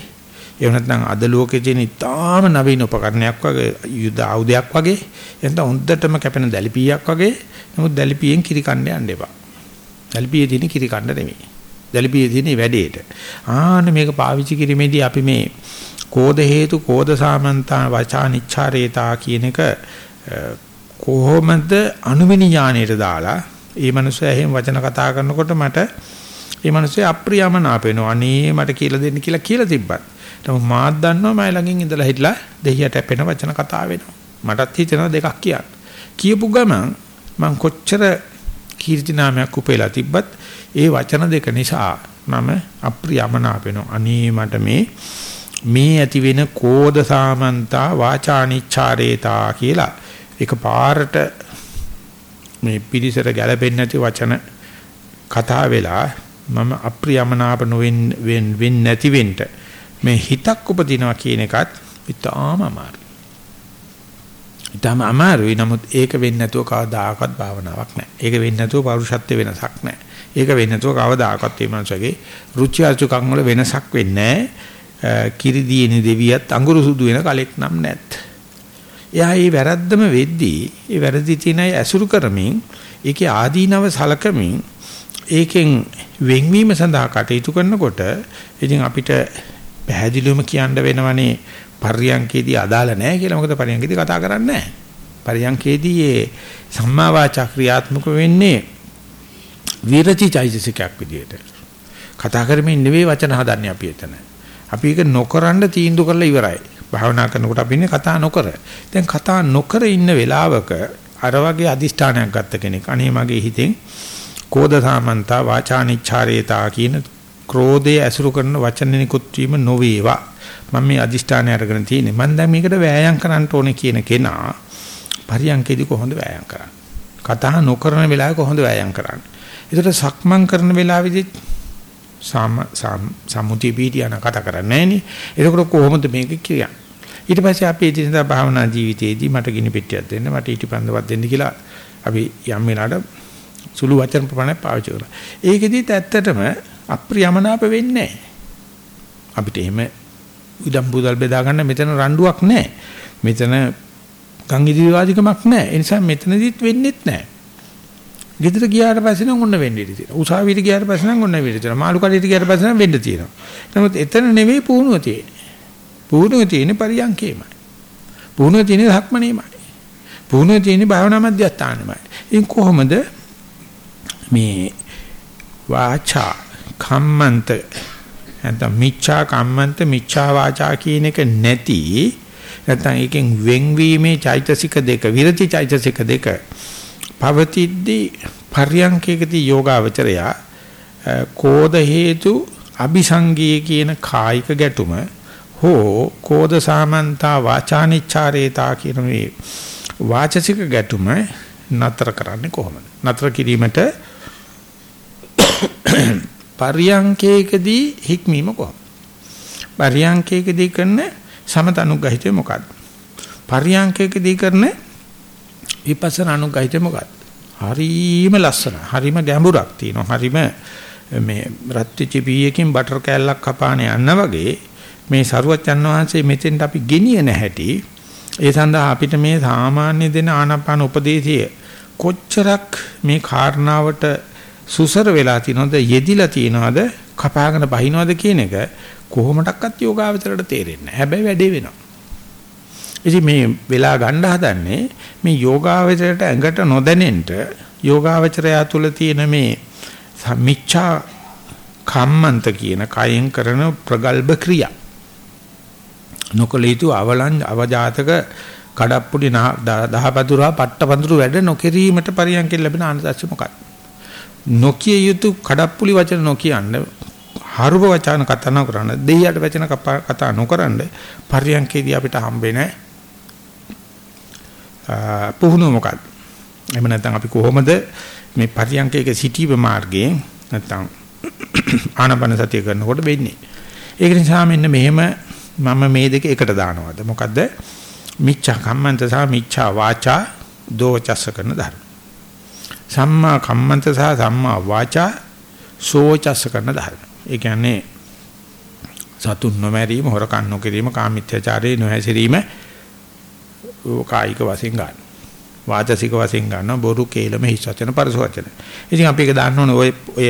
එහෙම නැත්නම් අද ලෝකයේ තියෙන ඉතාම නවීන උපකරණයක් වගේ යුද ආයුධයක් වගේ එහෙනම් හොඳටම කැපෙන දැලිපියක් වගේ නමුත් දැලිපියෙන් කිරි කන්න යන්න එපා. දැලිපියේ තියෙන කිරි කන්න නෙමෙයි. දැලිපියේ තියෙන වැඩේට. ආන්න මේක පාවිච්චි කිරීමේදී අපි මේ කෝද හේතු කෝද සාමන්තා වචානිච්ඡාරේතා කියන එක කොහොමද අනුවිනි ඥාණයට දාලා ඒ මනුස්සයා එහෙම වචන කතා කරනකොට මට ඒ මනුස්සයා අප්‍රියමනාප වෙනවා. අනේ මට කියලා දෙන්න කියලා කියලා තිබ්බත්. නමුත් මාත් දන්නවා මම ළඟින් ඉඳලා හිටලා දෙහියට අපෙන වචන කතා වෙනවා. මටත් හිතෙනවා දෙකක් කියන්න. කියපු ගමන් මං කොච්චර කීර්ති නාමයක් උපේලා තිබ්බත් ඒ වචන දෙක නිසා මම අප්‍රියමනාප වෙනවා. අනේ මට මේ මේ ඇති වෙන කෝද සාමන්තා වාචානිච්ඡාරේතා කියලා ඒක පාරට මේ පිරිසට ගැළපෙන්නේ නැති වචන කතා වෙලා මම අප්‍රියමනාප නොවෙන් වෙන්නේ නැති වෙන්න මේ හිතක් උපදිනවා කියන එකත් ඉතාම අමාරුයි. ඉතාම අමාරුයි නමුත් ඒක වෙන්නේ නැතුව කවදාකවත් භාවනාවක් නැහැ. ඒක වෙන්නේ නැතුව පෞරුෂත්ව වෙනසක් නැහැ. ඒක වෙන්නේ නැතුව කවදාකවත් මේ මනසගේ රුචි අරුචිකම් වල වෙනසක් වෙන්නේ නැහැ. කිරි දිනේ දෙවියත් අඟුරු සුදු වෙන කලෙක් නම් නැත්. එයා මේ වැරද්දම වෙද්දී ඒ වැරදි තියෙන අය ඇසුරු කරමින් ඒකේ ආදීනව සලකමින් ඒකෙන් වෙන්වීම සඳහා කටයුතු කරනකොට ඉතින් අපිට පැහැදිලිවම කියන්න වෙනවනේ පරියංකේදී අදාළ නැහැ කියලා. මොකද පරියංකේදී කතා කරන්නේ නැහැ. පරියංකේදී ඒ සම්මා වාචා ක්‍රියාත්මක වෙන්නේ විරති චෛතසිකයක් විදියට. කතා කරමින් නෙවෙයි වචන හදන්නේ අපි එතන. අපි ඒක නොකරන්න තීන්දුව කරලා ඉවරයි. භාවනා කරනකොට අපි ඉන්නේ කතා නොකර. දැන් කතා නොකර ඉන්න වෙලාවක අර වගේ අදිෂ්ඨානයක් ගත්ත කෙනෙක් අනේ මගේ හිතෙන් කෝද සාමන්තා වාචානිච්ඡාරේතා කියන ක්‍රෝධය ඇසුරු කරන වචන නිකුත් වීම නොවේවා මම මේ අදිෂ්ඨානය අරගෙන තියෙන්නේ. මම දැන් මේකට වෑයම් කරන්න ඕනේ කියන කෙනා පරියන්කේදී කොහොමද වෑයම් කරන්නේ? කතා නොකරන වෙලාවේ කොහොමද වෑයම් කරන්නේ? ඒකට සක්මන් කරන වෙලාවේදී සාම සම්මුතිය පීඩියන කතා කරන්නේ නෑනේ ඒකට කොහොමද මේක කියන්නේ? ඊට පස්සේ අපි ඉදිරියට භාවනා ජීවිතයේදී මට ගිනි පෙට්ටියක් දෙන්න මට ඊටිපන්දවක් දෙන්න කියලා අපි යම් වෙලාවට සුළු වචන ප්‍රමාණයක් පාවිච්චි කරනවා. ඒකෙදිත් ඇත්තටම අප්‍රියමනාප වෙන්නේ අපිට එහෙම ඉදම් බුදල් බෙදා ගන්න මෙතන රණ්ඩුවක් නැහැ. මෙතන ගම් ඉදිරිවාදිකමක් නැහැ. ඒ නිසා මෙතනදිත් වෙන්නේත් නැහැ. ගෙදර ගියාට පස්සේ නම් ඔන්න වෙන්න ඉඩ තියෙනවා. උසාවියට ගියාට පස්සේ නම් ඔන්න වෙන්න තියෙනවා. මාළු කඩේට ගියාට පස්සේ නම් වෙන්න තියෙනවා. නමුත් එතන නෙවෙයි පුහුණුව තියෙන්නේ. පුහුණුව තියෙන්නේ පරියන්කේමයි. පුහුණුව තියෙන්නේ ධක්මනේමයි. පුහුණුව තියෙන්නේ භාවනා මධ්‍යස්ථානෙමයි. ඉතින් කොහොමද මේ වාචා කම්මන්ත නැත්නම් මිච්ඡා කම්මන්ත මිච්ඡා වාචා කියන එක නැති නැත්නම් එකෙන් වෙන්වීමේ චෛතසික දෙක විරති චෛතසික දෙක පවතිද්දී පර්යංකයකදී යෝගාවචරයා කෝද හේතු අபிසංගී කියන කායික ගැටුම හෝ කෝද සාමන්තා වාචානිච්ඡාරේතා කියන මේ වාචසික ගැටුම නතර කරන්නේ කොහොමද? නතර කිරීමට පරියංකේකදී හික්මීම කොහොමද? පරියංකේකදී කරන සමත අනුග්‍රහිතය මොකක්ද? පරියංකේකදී කරන විපස්සනා අනුග්‍රහිතය මොකක්ද? හරිම ලස්සන, හරිම ගැඹුරක් තියෙනවා. හරිම මේ රත්විච පීයකින් බටර් කෑල්ලක් කපාන යන්න වගේ මේ සරුවච්චන් වහන්සේ මෙතෙන්ට අපි ගෙනියන හැටි ඒ සඳහා අපිට මේ සාමාන්‍ය දෙන ආනාපාන උපදේශය කොච්චරක් මේ කාරණාවට සුසර වෙලා තියනවද යෙදිලා තියනවද කපාගෙන බහිනවද කියන එක කොහොමඩක්වත් යෝගාවචරයට තේරෙන්නේ නැහැ. හැබැයි වැඩේ වෙනවා. ඉතින් මේ වෙලා ගන්න හදන්නේ මේ යෝගාවචරයට ඇඟට නොදැනෙන්න යෝගාවචරය තුළ තියෙන මේ සම්මිච්ඡා කම්මන්ත කියන කයෙන් කරන ප්‍රගල්භ ක්‍රියා. නොකලිතු අවලං අවජාතක කඩප්පුඩි දහපතුරා පට්ටපඳුරු වැඩ නොකිරීමට පරියන්කෙන් ලැබෙන ආනන්දස්ස මොකක්ද? නොකිය යුතු කඩප්පුලි වචන නොකියන්න හරුබ වචන කතා නොකරන දෙයියට වචන කතා නොකරන පරියන්කේදී අපිට හම්බෙන්නේ පුහුණුව මොකක්ද? එහෙම නැත්නම් අපි කොහොමද මේ පරියන්කේක සිටීම මාර්ගයෙන් නැත්නම් ආනපන සතිය කරනකොට වෙන්නේ? ඒක නිසා මෙන්න මෙහෙම මම මේ දෙක එකට දානවාද? මොකද්ද? මිච්ඡා කම්මන්ත සහ මිච්ඡා වාචා දෝචස්ස කරන ධර්ම. සම්මා කම්මන්ත සහ සම්මා වාචා සෝචස්ස කරන ධර්ම. ඒ කියන්නේ සතුන් නොමැරීම, හොරකම් නොකිරීම, කාමීත්‍යචාරයේ නොහැසිරීම කායික වශයෙන් ගන්න. වාචසික වශයෙන් ගන්න බොරු කේලම හිස් වචන පරස වචන. ඉතින් අපි ඒක දාන්න ඕනේ ඔය ඔය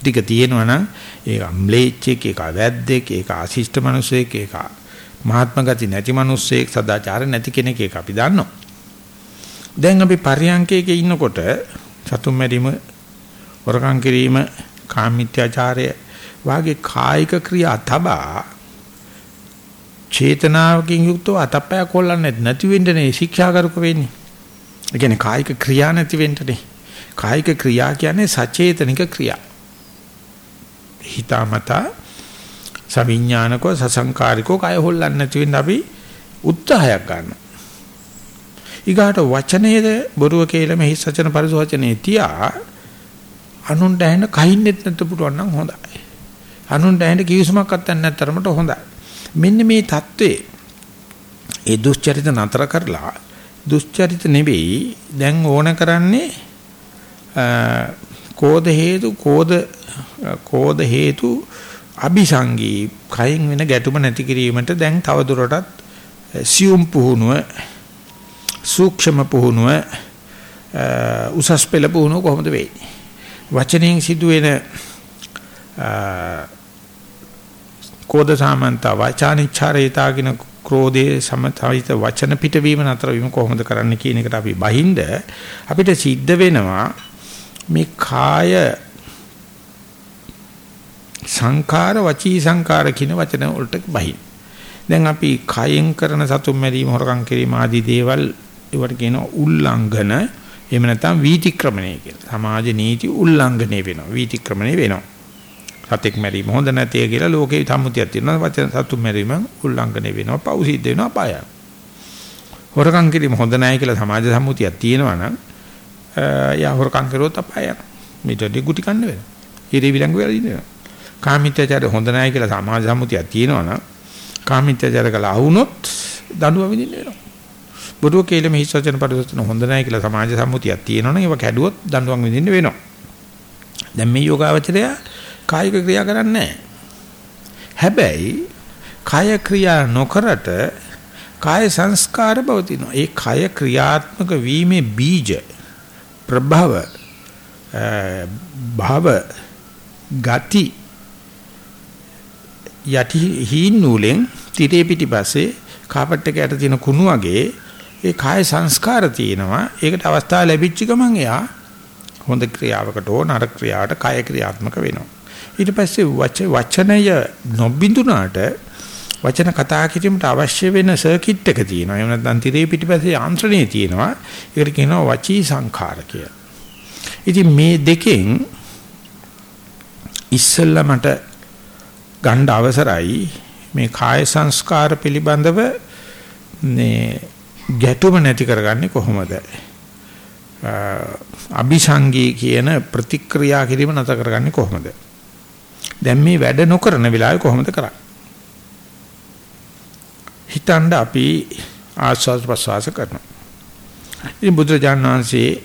ටික තියෙනවා නම් ඒක අම්ලේච්චෙක්, ඒක වැද්දෙක්, ඒක ආශිෂ්ට මිනිසෙක්, ඒක මහාත්ම ගති නැති මිනිසෙක්, සදාචාර නැති කෙනෙක් ඒක අපි දන්නවා. දැන් අපි පරියංකයක ඉන්නකොට සතුම් මැරීම වරකම් කිරීම කාමීත්‍යාචාරය වාගේ කායික ක්‍රියා තබා චේතනාවකින් යුක්තව අතපය කොල්ලන්නේ නැති වෙන්නේ ශික්ෂාකරුක වෙන්නේ. ඒ කියන්නේ කායික ක්‍රියා නැති වෙන්නනේ. කායික ක්‍රියා කියන්නේ සචේතනික ක්‍රියා. හිතාමතා සවිඥානිකව සසංකාරිකව කය හොල්ලන්නේ නැති වෙන්න අපි උත්සාහයක් ගන්නවා. ඊගාට වචනේද බොරුව කියලා මෙහි සචන පරිසවචනේ තියා අනුන්ට ඇහෙන කහින්නෙත් නැතු පුළුවන් නම් හොඳයි. අනුන්ට ඇහෙන කිවිසුමක් අත්තන්න නැත්තරමට හොඳයි. මෙන්න මේ தત્ත්වේ ඒ දුස්චරිත නතර කරලා දුස්චරිත නෙවෙයි දැන් ඕන කරන්නේ කෝධ හේතු කෝධ කෝධ හේතු අபிසංගී කයින් වෙන ගැටුම නැති කිරීමට දැන් තවදුරටත් සියුම් පුහුණුව සූක්ෂම පුහුණුව උසස් පෙළ පුහුණුව කොහොමද වෙන්නේ? වචනයෙන් සිදුවෙන කෝද සාමන්ත වචානිච්ඡාරේතාකින ක්‍රෝධයේ සමතවිත වචන පිටවීම නතර වීම කොහොමද කරන්න කියන එකට අපි බහින්ද අපිට සිද්ධ වෙනවා මේ කාය සංඛාර වචී සංඛාර කියන වචන වලට බහින් දැන් අපි කයෙන් කරන සතුම් මැරීම හොරකම් කිරීම ආදී දේවල් ඒවට කියනවා උල්ලංඝන එහෙම නැත්නම් වීතික්‍රමණය කියලා. සමාජ නීති උල්ලංඝනය වෙනවා. වීතික්‍රමණය වෙනවා. සතෙක් මැරීම හොඳ නැතේ කියලා ලෝකේ සම්මුතියක් තියෙනවා. වචන සතු මැරීම උල්ලංඝනය වෙනවා. පව් සිද්ධ වෙනවා පායන. හොරකම් කිරීම හොඳ නැහැ කියලා සමාජ සම්මුතියක් තියෙනවා නම් යා හොරකම් කරුවොත් අපාය යනවා. මේටදී ගුටි කන්න වෙනවා. හිරේ විලංගු වෙලා ඉන්නවා. කාමීත්‍යචාරය හොඳ නැහැ කියලා සමාජ සම්මුතියක් තියෙනවා නම් කාමීත්‍යචාර කළා වුණොත් දඬුවම් විඳින්න වෙනවා. බොරුව කේලම හිස් වචන පරිවර්තන හොඳ නැහැ කියලා සමාජ සම්මුතියක් තියෙනවනම් ඒව කැඩුවොත් දඬුවම් විඳින්න වෙනවා. දැන් මේ යෝගාවචරය කායික ක්‍රියා කරන්නේ හැබැයි කාය ක්‍රියා නොකරට කාය සංස්කාර බවතිනවා. ඒ කාය ක්‍රියාත්මක වීමේ බීජ ප්‍රභව භව ගති යටි හීන් නූලෙන් tire පිටිපස්සේ කාපට් එක යට තියෙන කුණු වගේ ඒ කාය සංස්කාර තියෙනවා. ඒකට අවස්ථාව ලැබිච්ච ගමන් එයා හොඳ ක්‍රියාවකට හෝ නරක ක්‍රියාවට කාය ක්‍රියාත්මක වෙනවා. ඊට පස්සේ වචනය නොබින්දුනාට වචන කතා කිරීමට අවශ්‍ය වෙන සර්කිට් එක තියෙනවා. එහෙම නැත්නම් tire පිටිපස්සේ යාන්ත්‍රණය තියෙනවා. ඒකට කියනවා වචී සංඛාර කියලා. ඉතින් මේ දෙකෙන් ඉස්සෙල්ලා මට ගන්න අවසරයි මේ කාය සංස්කාර පිළිබඳව මේ ගැටුම නැති කරගන්නේ කොහොමද? අபிසංගී කියන ප්‍රතික්‍රියා කිරීම නැතර කරගන්නේ කොහොමද? දැන් මේ වැඩ නොකරන වෙලාවේ කොහොමද කරන්නේ? හිතන්න අපි ආස්වාද ප්‍රසවාස කරනවා. ඉතින් බුදුරජාණන් වහන්සේ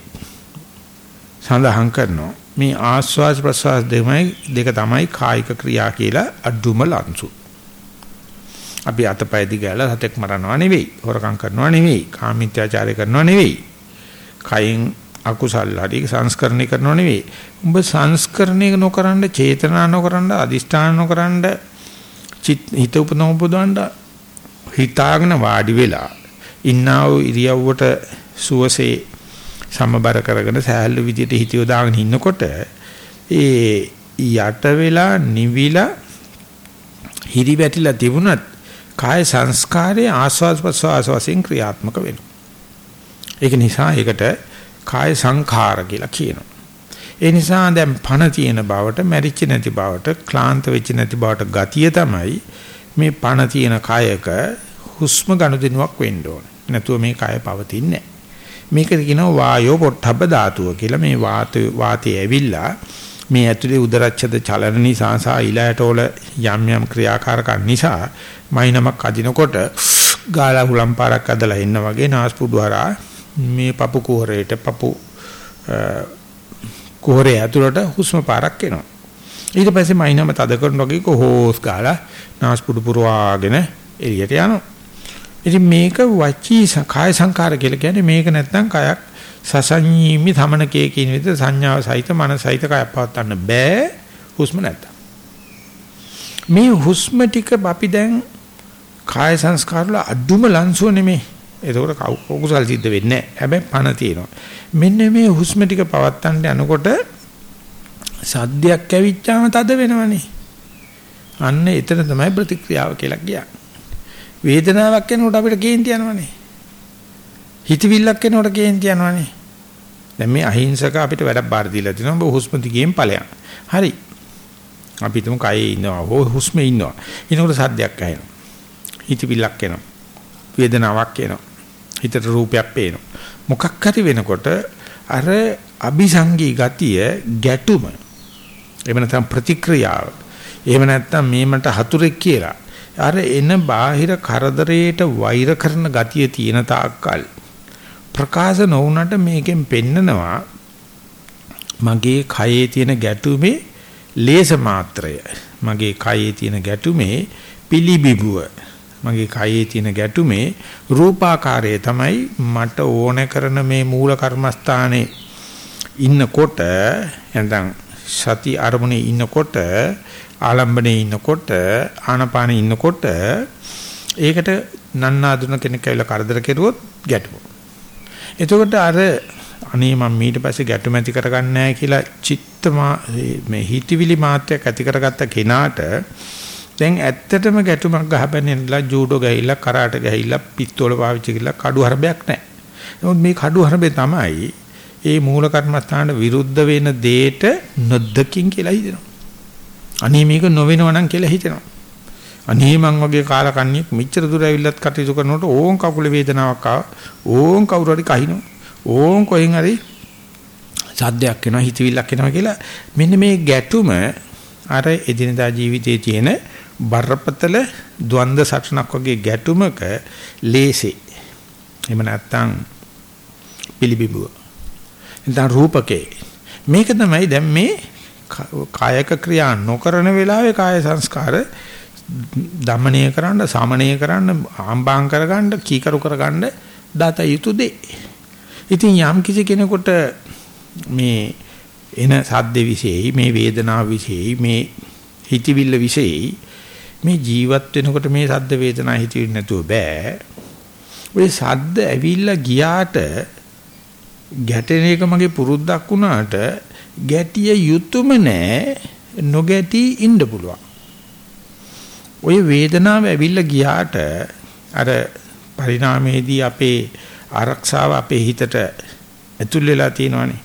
සඳහන් කරනවා මේ ආස්වාද ප්‍රසවාස දෙමයි දෙක තමයි කායික ක්‍රියා කියලා අඩුම ලන්සු. අපි අතපය දිගලා සතෙක් මරනවා නෙවෙයි, හොරකම් කරනවා නෙවෙයි, කාමීත්‍යාචාරය කරනවා නෙවෙයි. කයින් අකුසල් හරි සංස්කරණය කරනව නෙවෙයි. උඹ සංස්කරණය නොකරන, චේතනා නොකරන, අදිෂ්ඨාන නොකරන, හිත උපනෝපදවන්න හිතාගෙන වාඩි වෙලා ඉන්නා වූ ඉරියව්වට සුවසේ සමබර කරගෙන සෑහළු විදියට හිත යොදාගෙන ඉන්නකොට ඒ යට වෙලා නිවිලා හිරි වැටිලා තිබුණත් කාය සංස්කාරයේ ආස්වාද ප්‍රසවාස වශයෙන් ක්‍රියාත්මක වෙනවා. ඒක නිසා ඒකට කාය සංඛාර කියලා කියනවා. ඒ නිසා දැන් පණ තියෙන බවට, මැරිච්ච නැති බවට, ක්ලාන්ත වෙච්ච නැති බවට ගතිය තමයි මේ පණ තියෙන කායක හුස්ම ගනුදෙනුවක් වෙන්න ඕන. නැතුව මේ කාය පවතින්නේ නැහැ. මේකට කියනවා වායෝ පොට්ටබ්බ ධාතුව කියලා. මේ වාතය වාතය ඇවිල්ලා මේ ඇතුලේ උදරච්ඡද චලන නිසා සහ ඊළාට වල යම් යම් ක්‍රියාකාරකම් නිසා මයිනමක් අදිනකොට ගාලා හුලම් පාරක් අදලා ඉන්න වගේ නාස්පුඩු හරහා මේ පපු කුහරයට පපු කුහරේ ඇතුළට හුස්ම පාරක් එනවා. ඊට පස්සේ මයින්ම තද කරන වගේ කොහොස් ගාලා නාස්පුඩු පුරවාගෙන එළියට යනවා. ඉතින් මේක වචී කාය සංකාර කියලා කියන්නේ මේක නැත්නම් කයක් සසඤ්ඤීමි තමනකේ කියන විදිහට සංඥාව සහිත මනසහිත කයක් පවත්වන්න බෑ හුස්ම නැත්තම්. මේ හුස්ම ටික අපි දැන් කාය සංස්කාර වල අඩුම ලන්සුව නෙමෙයි එතකොට කුසල් සිද්ධ වෙන්නේ නැහැ. හැබැයි පණ තියෙනවා. මෙන්න මේ හුස්ම ටික පවත්තන්න යනකොට සද්දයක් ඇවිච්චාම තද වෙනවනේ. අන්න එතන තමයි ප්‍රතික්‍රියාව කියලා කියන්නේ. වේදනාවක් එනකොට අපිට කේන්ති යනවනේ. හිතවිල්ලක් එනකොට කේන්ති යනවනේ. දැන් මේ අහිංසක අපිට වැඩක් බාර දීලා තිනවා. ඔබ හුස්ම දිගේම ඵලයන්. හරි. අපි තුමු කයේ ඉන්නවා. හෝ හුස්මේ ඉන්නවා. ඊනකොට සද්දයක් ඇහෙනවා. හිතවිල්ලක් එනවා. වේදනාවක් එනවා. හිතට රූපයක් පේනවා. මොකක් හරි වෙනකොට අර අபிසංගී ගතිය ගැටුම එහෙම නැත්නම් ප්‍රතික්‍රියාව එහෙම නැත්නම් මේ මට හතුරෙක් කියලා අර එන බාහිර කරදරයට වෛර කරන ගතිය තියෙන තාක්කල් ප්‍රකාශ නොවුනට මේකෙන් පෙන්නනවා මගේ කයේ තියෙන ගැටුමේ ලේස මාත්‍රය මගේ කයේ තියෙන ගැටුමේ පිළිබිබුව මගේ කයේ තියෙන ගැටුමේ රූපාකාරය තමයි මට ඕන කරන මේ මූල කර්මස්ථානේ ඉන්නකොට නැත්නම් සති අරමුණේ ඉන්නකොට ආලම්බනේ ඉන්නකොට ආනපානේ ඉන්නකොට ඒකට නන්නාඳුන කෙනෙක් ඇවිල්ලා කරදර කෙරුවොත් ගැටුව. එතකොට අර අනේ මම ඊට පස්සේ ගැටුම ඇති කරගන්නේ නැහැ කියලා චිත්ත මේ හිතවිලි මාත්‍රයක් ඇති කරගත්ත කෙනාට දැන් ඇත්තටම ගැටුමක් ගහපැනෙන්නලා ජූඩෝ ගහilla කරාට ගහilla පිස්තෝල පාවිච්චි කරලා කඩු හරබයක් නැහැ. නමුත් මේ කඩු හරබේ තමයි ඒ මූල කර්මස්ථානට විරුද්ධ වෙන දෙයට නොදකින් කියලා හිතෙනවා. අනේ මේක නොවෙනව නම් කියලා හිතෙනවා. අනේ මං වගේ කාලකන්ණියෙක් මෙච්චර දුර ඇවිල්ලත් කටයුතු කරනකොට ඕන් කකුලේ වේදනාවක් ආවා. ඕන් කවුරු හරි කහිනවා. ඕන් කොහෙන් හරි සද්දයක් එනවා හිතවිල්ලක් එනවා කියලා මෙන්න මේ ගැටුම අර එදිනදා ජීවිතයේ තියෙන බරපතල ද්වන්ද සටනක් වගේ ගැටුමක ලේසි. එහෙම නැත්නම් පිළිබිඹුව. නැත්නම් රූපකේ. මේක තමයි දැන් මේ කායක ක්‍රියා නොකරන වෙලාවේ කාය සංස්කාර දමණය කරන්න, සමණය කරන්න, ආම්බාම් කරගන්න, කීකරු කරගන්න දත යුතු දෙ. ඉතින් යම් කිසි කෙනෙකුට මේ එන සද්ද විශේෂයි, මේ වේදනාව විශේෂයි, මේ හිතවිල්ල විශේෂයි මේ ජීවත් වෙනකොට මේ සද්ද වේදනා හිතෙන්නේ නැතුව බෑ. ඔය සද්ද ඇවිල්ලා ගියාට ගැටෙන එක මගේ පුරුද්දක් වුණාට ගැටිය යුතුයම නෑ නොගැටි ඉන්න පුළුවන්. ඔය වේදනාව ඇවිල්ලා ගියාට අර පරිණාමයේදී අපේ ආරක්ෂාව අපේ හිතට ඇතුල් වෙලා තියෙනවානේ.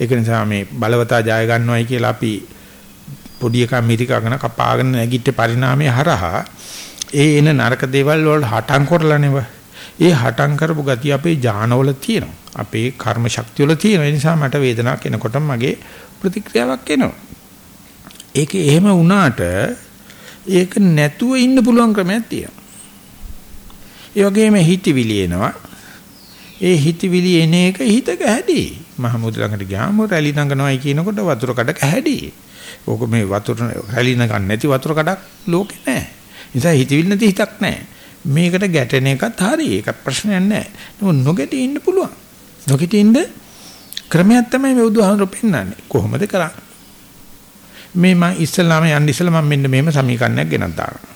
ඒක නිසා මේ බලවතා ජය ගන්නවයි කියලා අපි පොඩි එකා මිරිකාගෙන කපාගෙන නැගිට පරිණාමයේ හරහා ඒ එන නරක දේවල් වලට හටම් කරලා නෙව. ඒ හටම් කරපු ගතිය අපේ ඥානවල තියෙනවා. අපේ කර්ම ශක්තිය වල තියෙන නිසා මට වේදනාවක් එනකොට මගේ ප්‍රතික්‍රියාවක් එනවා. ඒක එහෙම වුණාට ඒක නැතුව ඉන්න පුළුවන් ක්‍රමයක් තියෙනවා. ඒ වගේම හිතවිලි එනවා. ඒ හිතවිලි එන එක හිතක හැදී. මහමුද ළඟට ගියාම රැලි නංගනවායි කියනකොට වතුර කඩක හැදී. ඕක මේ වතුර රැලින ගන්න නැති වතුර කඩක් ලෝකේ නැහැ. නිසා හිතවිලි නැති හිතක් නැහැ. මේකට ගැටෙන එකත් හරි. ඒක ප්‍රශ්නයක් නැහැ. නමුත් නොගැටී ඉන්න පුළුවන්. නොගැටී ඉන්න ක්‍රමයක් තමයි මේ බුදුහාමුදුරු පෙන්නන්නේ. කොහොමද කරන්නේ? මේ මම ඉස්සල්ලාම යන්න ඉස්සල්ලා මම මෙන්න මේම සමීකරණයක් ගෙනත් දානවා.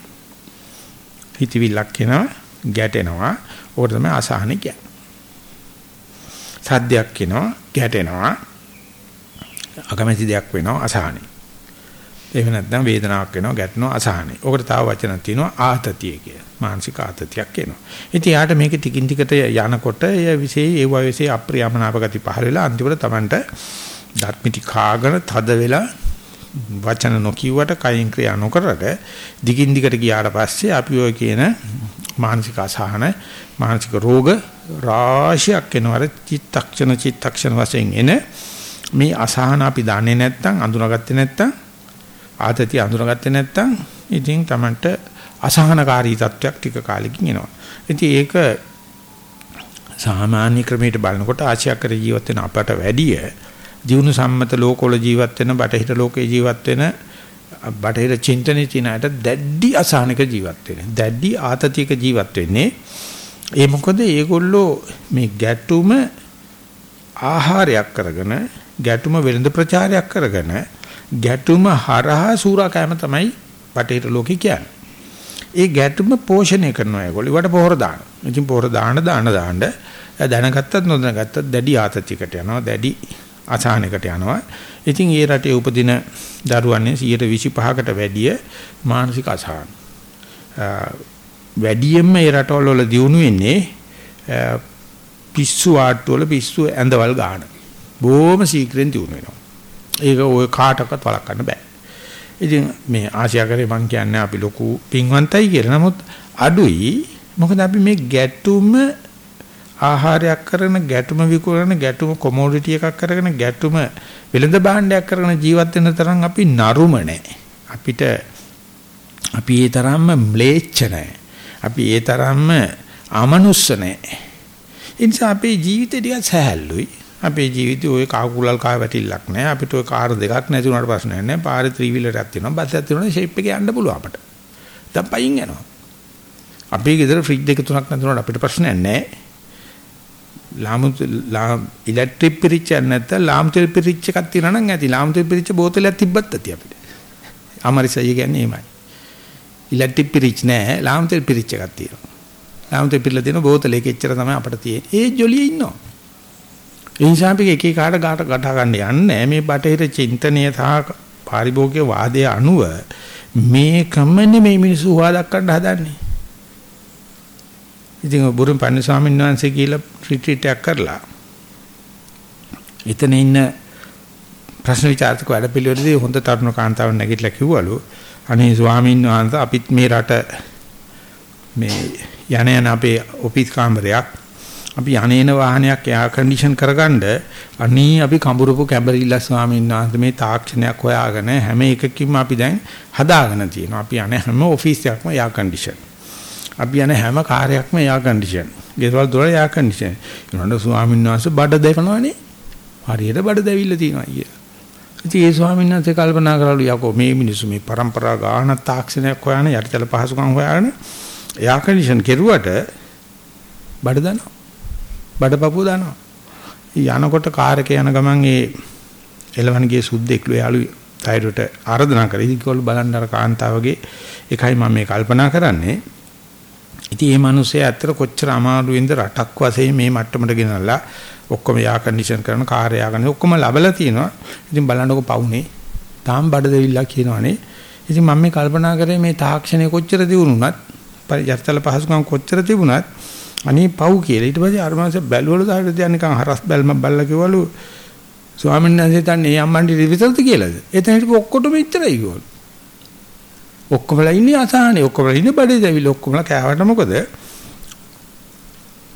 හිතවිල්ලක් එනවා, ගැටෙනවා. ඕකට තමයි අසහන කියන්නේ. සද්දයක් එනවා, ගැටෙනවා. අකමැති දෙයක් වෙනවා අසහනේ. එහෙම නැත්නම් වේදනාවක් එනවා ගැටෙනවා අසහනේ. ඔකට තව වචනක් තියෙනවා ආතතිය කියලා. මානසික ආතතියක් එනවා. ඉතින් යාට මේක ටිකින් ටිකට යනකොට ඒ විශේෂ ඒ වයසේ අප්‍රියමනාප ගති පහළ වෙලා අන්තිමට Tamanට ධර්මිටි කාගෙන තද වෙලා වචන නොකියුවට කයින් ක්‍රියා නොකරට දිගින් දිගට ගියාට පස්සේ අපි ඔය කියන මානසික අසහන මානසික රෝග රාශියක් එනවර චිත්තක්ෂණ චිත්තක්ෂණ වශයෙන් එන මේ අසහන අපි දන්නේ නැත්නම් අඳුනගත්තේ නැත්නම් ආතතිය අඳුනගත්තේ නැත්නම් ඉතින් Tamanට අසහනකාරී තත්වයක් ටික කාලෙකින් එනවා. ඉතින් ඒක සාමාන්‍ය ක්‍රමයට බලනකොට ආශ්‍යාකර ජීවත් වෙන අපට වැඩිය ජීවුන සම්මත ලෝකවල ජීවත් වෙන බටහිර ලෝකේ ජීවත් වෙන බටහිර චින්තනයේ තිනාට දැඩි අසහනක ජීවත් වෙන. දැඩි ආතතියක ජීවත් වෙන්නේ. ඒ මොකද ඒගොල්ලෝ මේ ගැටුම ආහාරයක් කරගෙන ගැටුම වෙළඳ ප්‍රචාරයක් කරගෙන ගැටුම හරහා සූරාකෑම තමයි බටහිර ලෝකේ කියන්නේ. ඒ ගැටුම පෝෂණය කරනවා ඒගොල්ලෝ. ඒවට පොහොර දානවා. ඉතින් පොහොර දාන දාන දාන්න දැනගත්තත් නොදැනගත්තත් දැඩි ආතතියකට යනවා. දැඩි අසහනයකට යනවා. ඉතින් ඒ රටේ උපදින දරුවන්නේ 125කට වැඩිය මානසික අසහන. වැඩියෙන්ම ඒ රටවල වල දියුණු වෙන්නේ පිස්සු ආට්ටු වල පිස්සු ඇඳවල් ගන්න. බොහොම ශීක්‍රෙන් දියුණු වෙනවා. ඒක ඔය කාටවත් වළක්වන්න බෑ. ඉතින් මේ ආසියාකරේ මං කියන්නේ අපි ලොකු පින්වන්තයි කියලා. නමුත් අඩුයි. මොකද අපි මේ ගැටුම ආහාරයක් කරන ගැටුම විකුණන ගැටුම කොමෝඩිටි එකක් කරගෙන ගැටුම වෙළඳ භාණ්ඩයක් කරගෙන ජීවත් වෙන තරම් අපි නරුම නැහැ. අපිට අපි ඒ තරම්ම ම්ලේච්ඡ නැහැ. අපි ඒ තරම්ම අමනුස්ස නැහැ. ඒ නිසා අපේ ජීවිතේ ටිකක් සහැල්ලුයි. අපේ ජීවිතේ ওই කාකුලල් කා වැටිල්ලක් නැහැ. අපිට ওই කාර් දෙකක් නැති උනාට ප්‍රශ්නයක් නැහැ. පාරේ ත්‍රිවිලරයක් තියෙනවා. බස් එකක් තියෙනවා. ෂේප් එකේ යන්න පුළුවන් අපට. දැන් පයින් යනවා. අපේ ගෙදර ෆ්‍රිජ් දෙක තුනක් නැතුනට අපිට ප්‍රශ්නයක් නැහැ. ලාමු ඉලෙක්ට්‍රික් පිරිච්ච නැත්නම් ලාම් තෙල් පිරිච්ච එකක් තියෙනවා නම් ඇති. ලාම් තෙල් පිරිච්ච බෝතලයක් තිබ්බත් ඇති අපිට. අමරිසය කියන්නේ එහෙමයි. ඉලෙක්ට්‍රික් පිරිච්ච නෑ ලාම් තෙල් පිරිච්ච එකක් තියෙනවා. ලාම් තෙල් පිරලා තියෙන බෝතලයක එච්චර තමයි අපිට තියෙන්නේ. ඒ ජොලියේ ඉන්නවා. ඒ නිසා අපි එක එක කාට ගාට ගටා ගන්න යන්නේ මේ බටහිර චින්තනය සහ පාරිභෝගික වාදයේ අනුව මේ කමනේ මේ මිනිස්සු හොවා දක්වන්න හදන්නේ. ඉතින් බුරුම් පන්න ස්වාමීන් වහන්සේ කියලා රිට්‍රීට් එකක් කරලා එතන ඉන්න ප්‍රශ්න විචාරක වැඩපිළිවෙලදී හොඳ තරුණ කාන්තාවක් නැගිටලා කිව්වලු අනේ ස්වාමීන් වහන්සේ අපිත් මේ රට මේ යන යන අපේ ඔෆිස් කාමරයක් අපි යන්නේන වාහනයක් එයා කන්ඩිෂන් කරගන්න අනී අපි කඹුරුපු කැබරිල්ල ස්වාමීන් වහන්සේ මේ තාක්ෂණයක් හොයාගෙන හැම එකකින්ම අපි දැන් හදාගෙන තියෙනවා. අපි යන හැම ඔෆිස් එකක්ම එයා කන්ඩිෂන්. අපි යන හැම කාර්යයක්ම එයා කන්ඩිෂන්. ගෙවල් දොර එයා කන්ඩිෂන්. ඊළඟ ස්වාමීන් වහන්සේ බඩ දෙකනවනේ. හරියට බඩ දෙවිල්ල තියෙනවා අයියා. ඉතින් ඒ ස්වාමීන් වහන්සේ කල්පනා කරලු යකෝ මේ මිනිස්සු මේ પરම්පරා ගාන තාක්ෂණයක් හොයාගෙන යටිතල පහසුකම් හොයාගෙන එයා කන්ඩිෂන් කෙරුවට බඩ දනවා. බඩපපුව දනවා. යනකොට කාර් එක යන ගමන් ඒ එළවණගේ සුද්දෙක්ලු යාළු තයිරට ආරාධනා කරේ. ඉතින් ඒගොල්ලෝ බලන්න අර කාන්තාවගේ එකයි මම මේ කල්පනා කරන්නේ. ඉතින් මේ මිනිස්සේ ඇත්තට කොච්චර අමාරුවෙන්ද රටක් වශයෙන් මේ මට්ටමට ගෙනල්ලා ඔක්කොම යා කන්ඩිෂන් කරන කාර් යා ගන්න ඔක්කොම ලබලා තියෙනවා. ඉතින් බලන්නකො පවුනේ. තාම බඩ දෙවිල්ලක් කියනවනේ. ඉතින් මම මේ කල්පනා කරේ මේ තාක්ෂණය කොච්චර දියුණුනත් යත්තල පහසුකම් කොච්චර තිබුණත් අනේ පව් කියලා. ඊට පස්සේ අර මාසේ බැලුවල දාට තියන නිකන් හරස් බැල්මක් බල්ලා කිව්වලු ස්වාමීන් වහන්සේ තන්නේ අම්මන්ටි විතරද කියලාද? එතන හිටපු ඔක්කොටම ඉච්චරයි කිව්වලු. ඔක්කොමලා ඉන්නේ අසහනේ ඔක්කොමලා ඉන්නේ බඩේ දැවිලි ඔක්කොමලා කෑවට මොකද?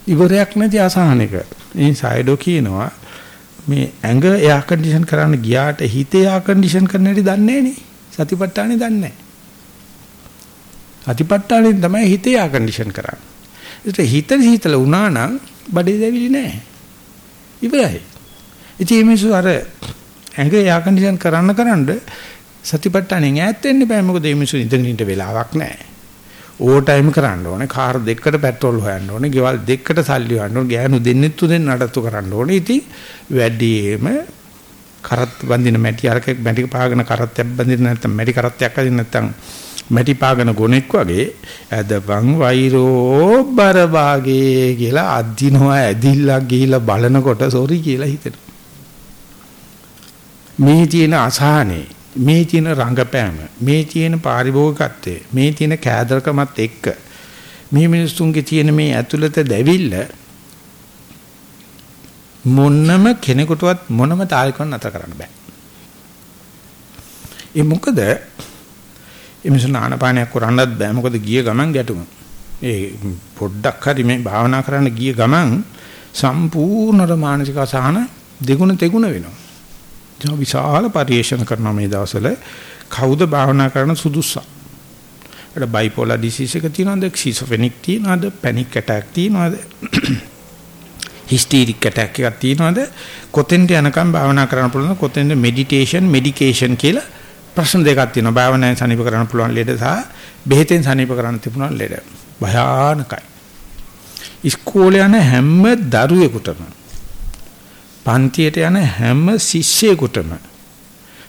ඉවරයක් නැති අසහනයක. ඒ සයිඩෝ කියනවා මේ ඇඟ එයා කන්ඩිෂන් කරන්න ගියාට හිතේ එයා කන්ඩිෂන් කරන්න හැටි දන්නේ නැහැ නේ. සතිපට්ඨානේ දන්නේ නැහැ. සතිපට්ඨානේ තමයි හිතේ එයා කන්ඩිෂන් කරන්නේ. ඒත් හිත හිතල වුණා නම් බඩේ දැවිලි නැහැ. ඉවරයි. ඉතින් මේසු අර ඇඟ එයා කන්ඩිෂන් කරන්න කරන්න සතිපට්ඨානෙන් ඈත් වෙන්න බෑ මොකද මේ මිනිස්සු ඉඳගෙන ඉන්න වෙලාවක් නැහැ. ඕවර් ටයිම් කරන්න ඕනේ, කාර් දෙකකට පෙට්‍රල් හොයන්න ඕනේ, ගෙවල් දෙකකට සල්ලි හොයන්න ඕනේ, ගෑනු දෙන්නෙත් තුනෙන් නඩත්තු කරන්න ඕනේ. ඉතින් වැඩිම කරත් බඳින මැටි අරකෙක් මැටි පාගෙන කරත්තයක් බඳින නැත්නම් මැටි කරත්තයක් අදින්න නැත්නම් මැටි පාගන ගොනෙක් වගේ ඇදපන් වෛරෝ බරභාගේ කියලා අදිනවා ඇදිල්ලක් ගිහිලා බලනකොට සෝරි කියලා හිතෙනවා මේ තියෙන අසහනේ මේ තියෙන රංගපෑම මේ තියෙන පාරිභෝගිකත්වය මේ තියෙන කෑදරකමත් එක්ක මේ මිනිස්සුන්ගේ තියෙන මේ ඇතුළත දැවිල්ල මොන්නම කෙනෙකුටවත් මොනම තාලකවත් නැතර කරන්න බෑ ඒ මොකද එමිසුන ආනපානයක් කරන්නත් බෑ මොකද ගිය ගමන් ගැටුම. ඒ පොඩ්ඩක් හරි මේ භාවනා කරන්න ගිය ගමන් සම්පූර්ණ මානසික අසහන දෙගුණ තෙගුණ වෙනවා. ඒක විශාල පරිේශන කරනවා මේ දවස්වල කවුද භාවනා කරන සුදුස්සා. ඒකට බයිපෝලර් ඩිසීස් එක තියෙනවද ෂිසොෆෙනික් තියෙනවද පැනික් ඇටැක් තියෙනවද හිස්ටීරික් ඇටැක් එකක් තියෙනවද කොතෙන්ද යනකම් භාවනා කරන්න පුළුවන් කොතෙන්ද මෙඩිටේෂන් මෙඩිකේෂන් කියලා ප්‍රශ්න දෙකක් තියෙනවා. භාවනාවෙන් සනීප කරන්න පුළුවන් ලෙඩ සහ බෙහෙතෙන් සනීප කරන්න තිබුණා ලෙඩ. භයානකයි. ඉස්කෝලේ යන හැම දරුවෙකුටම පන්තියට යන හැම ශිෂ්‍යයෙකුටම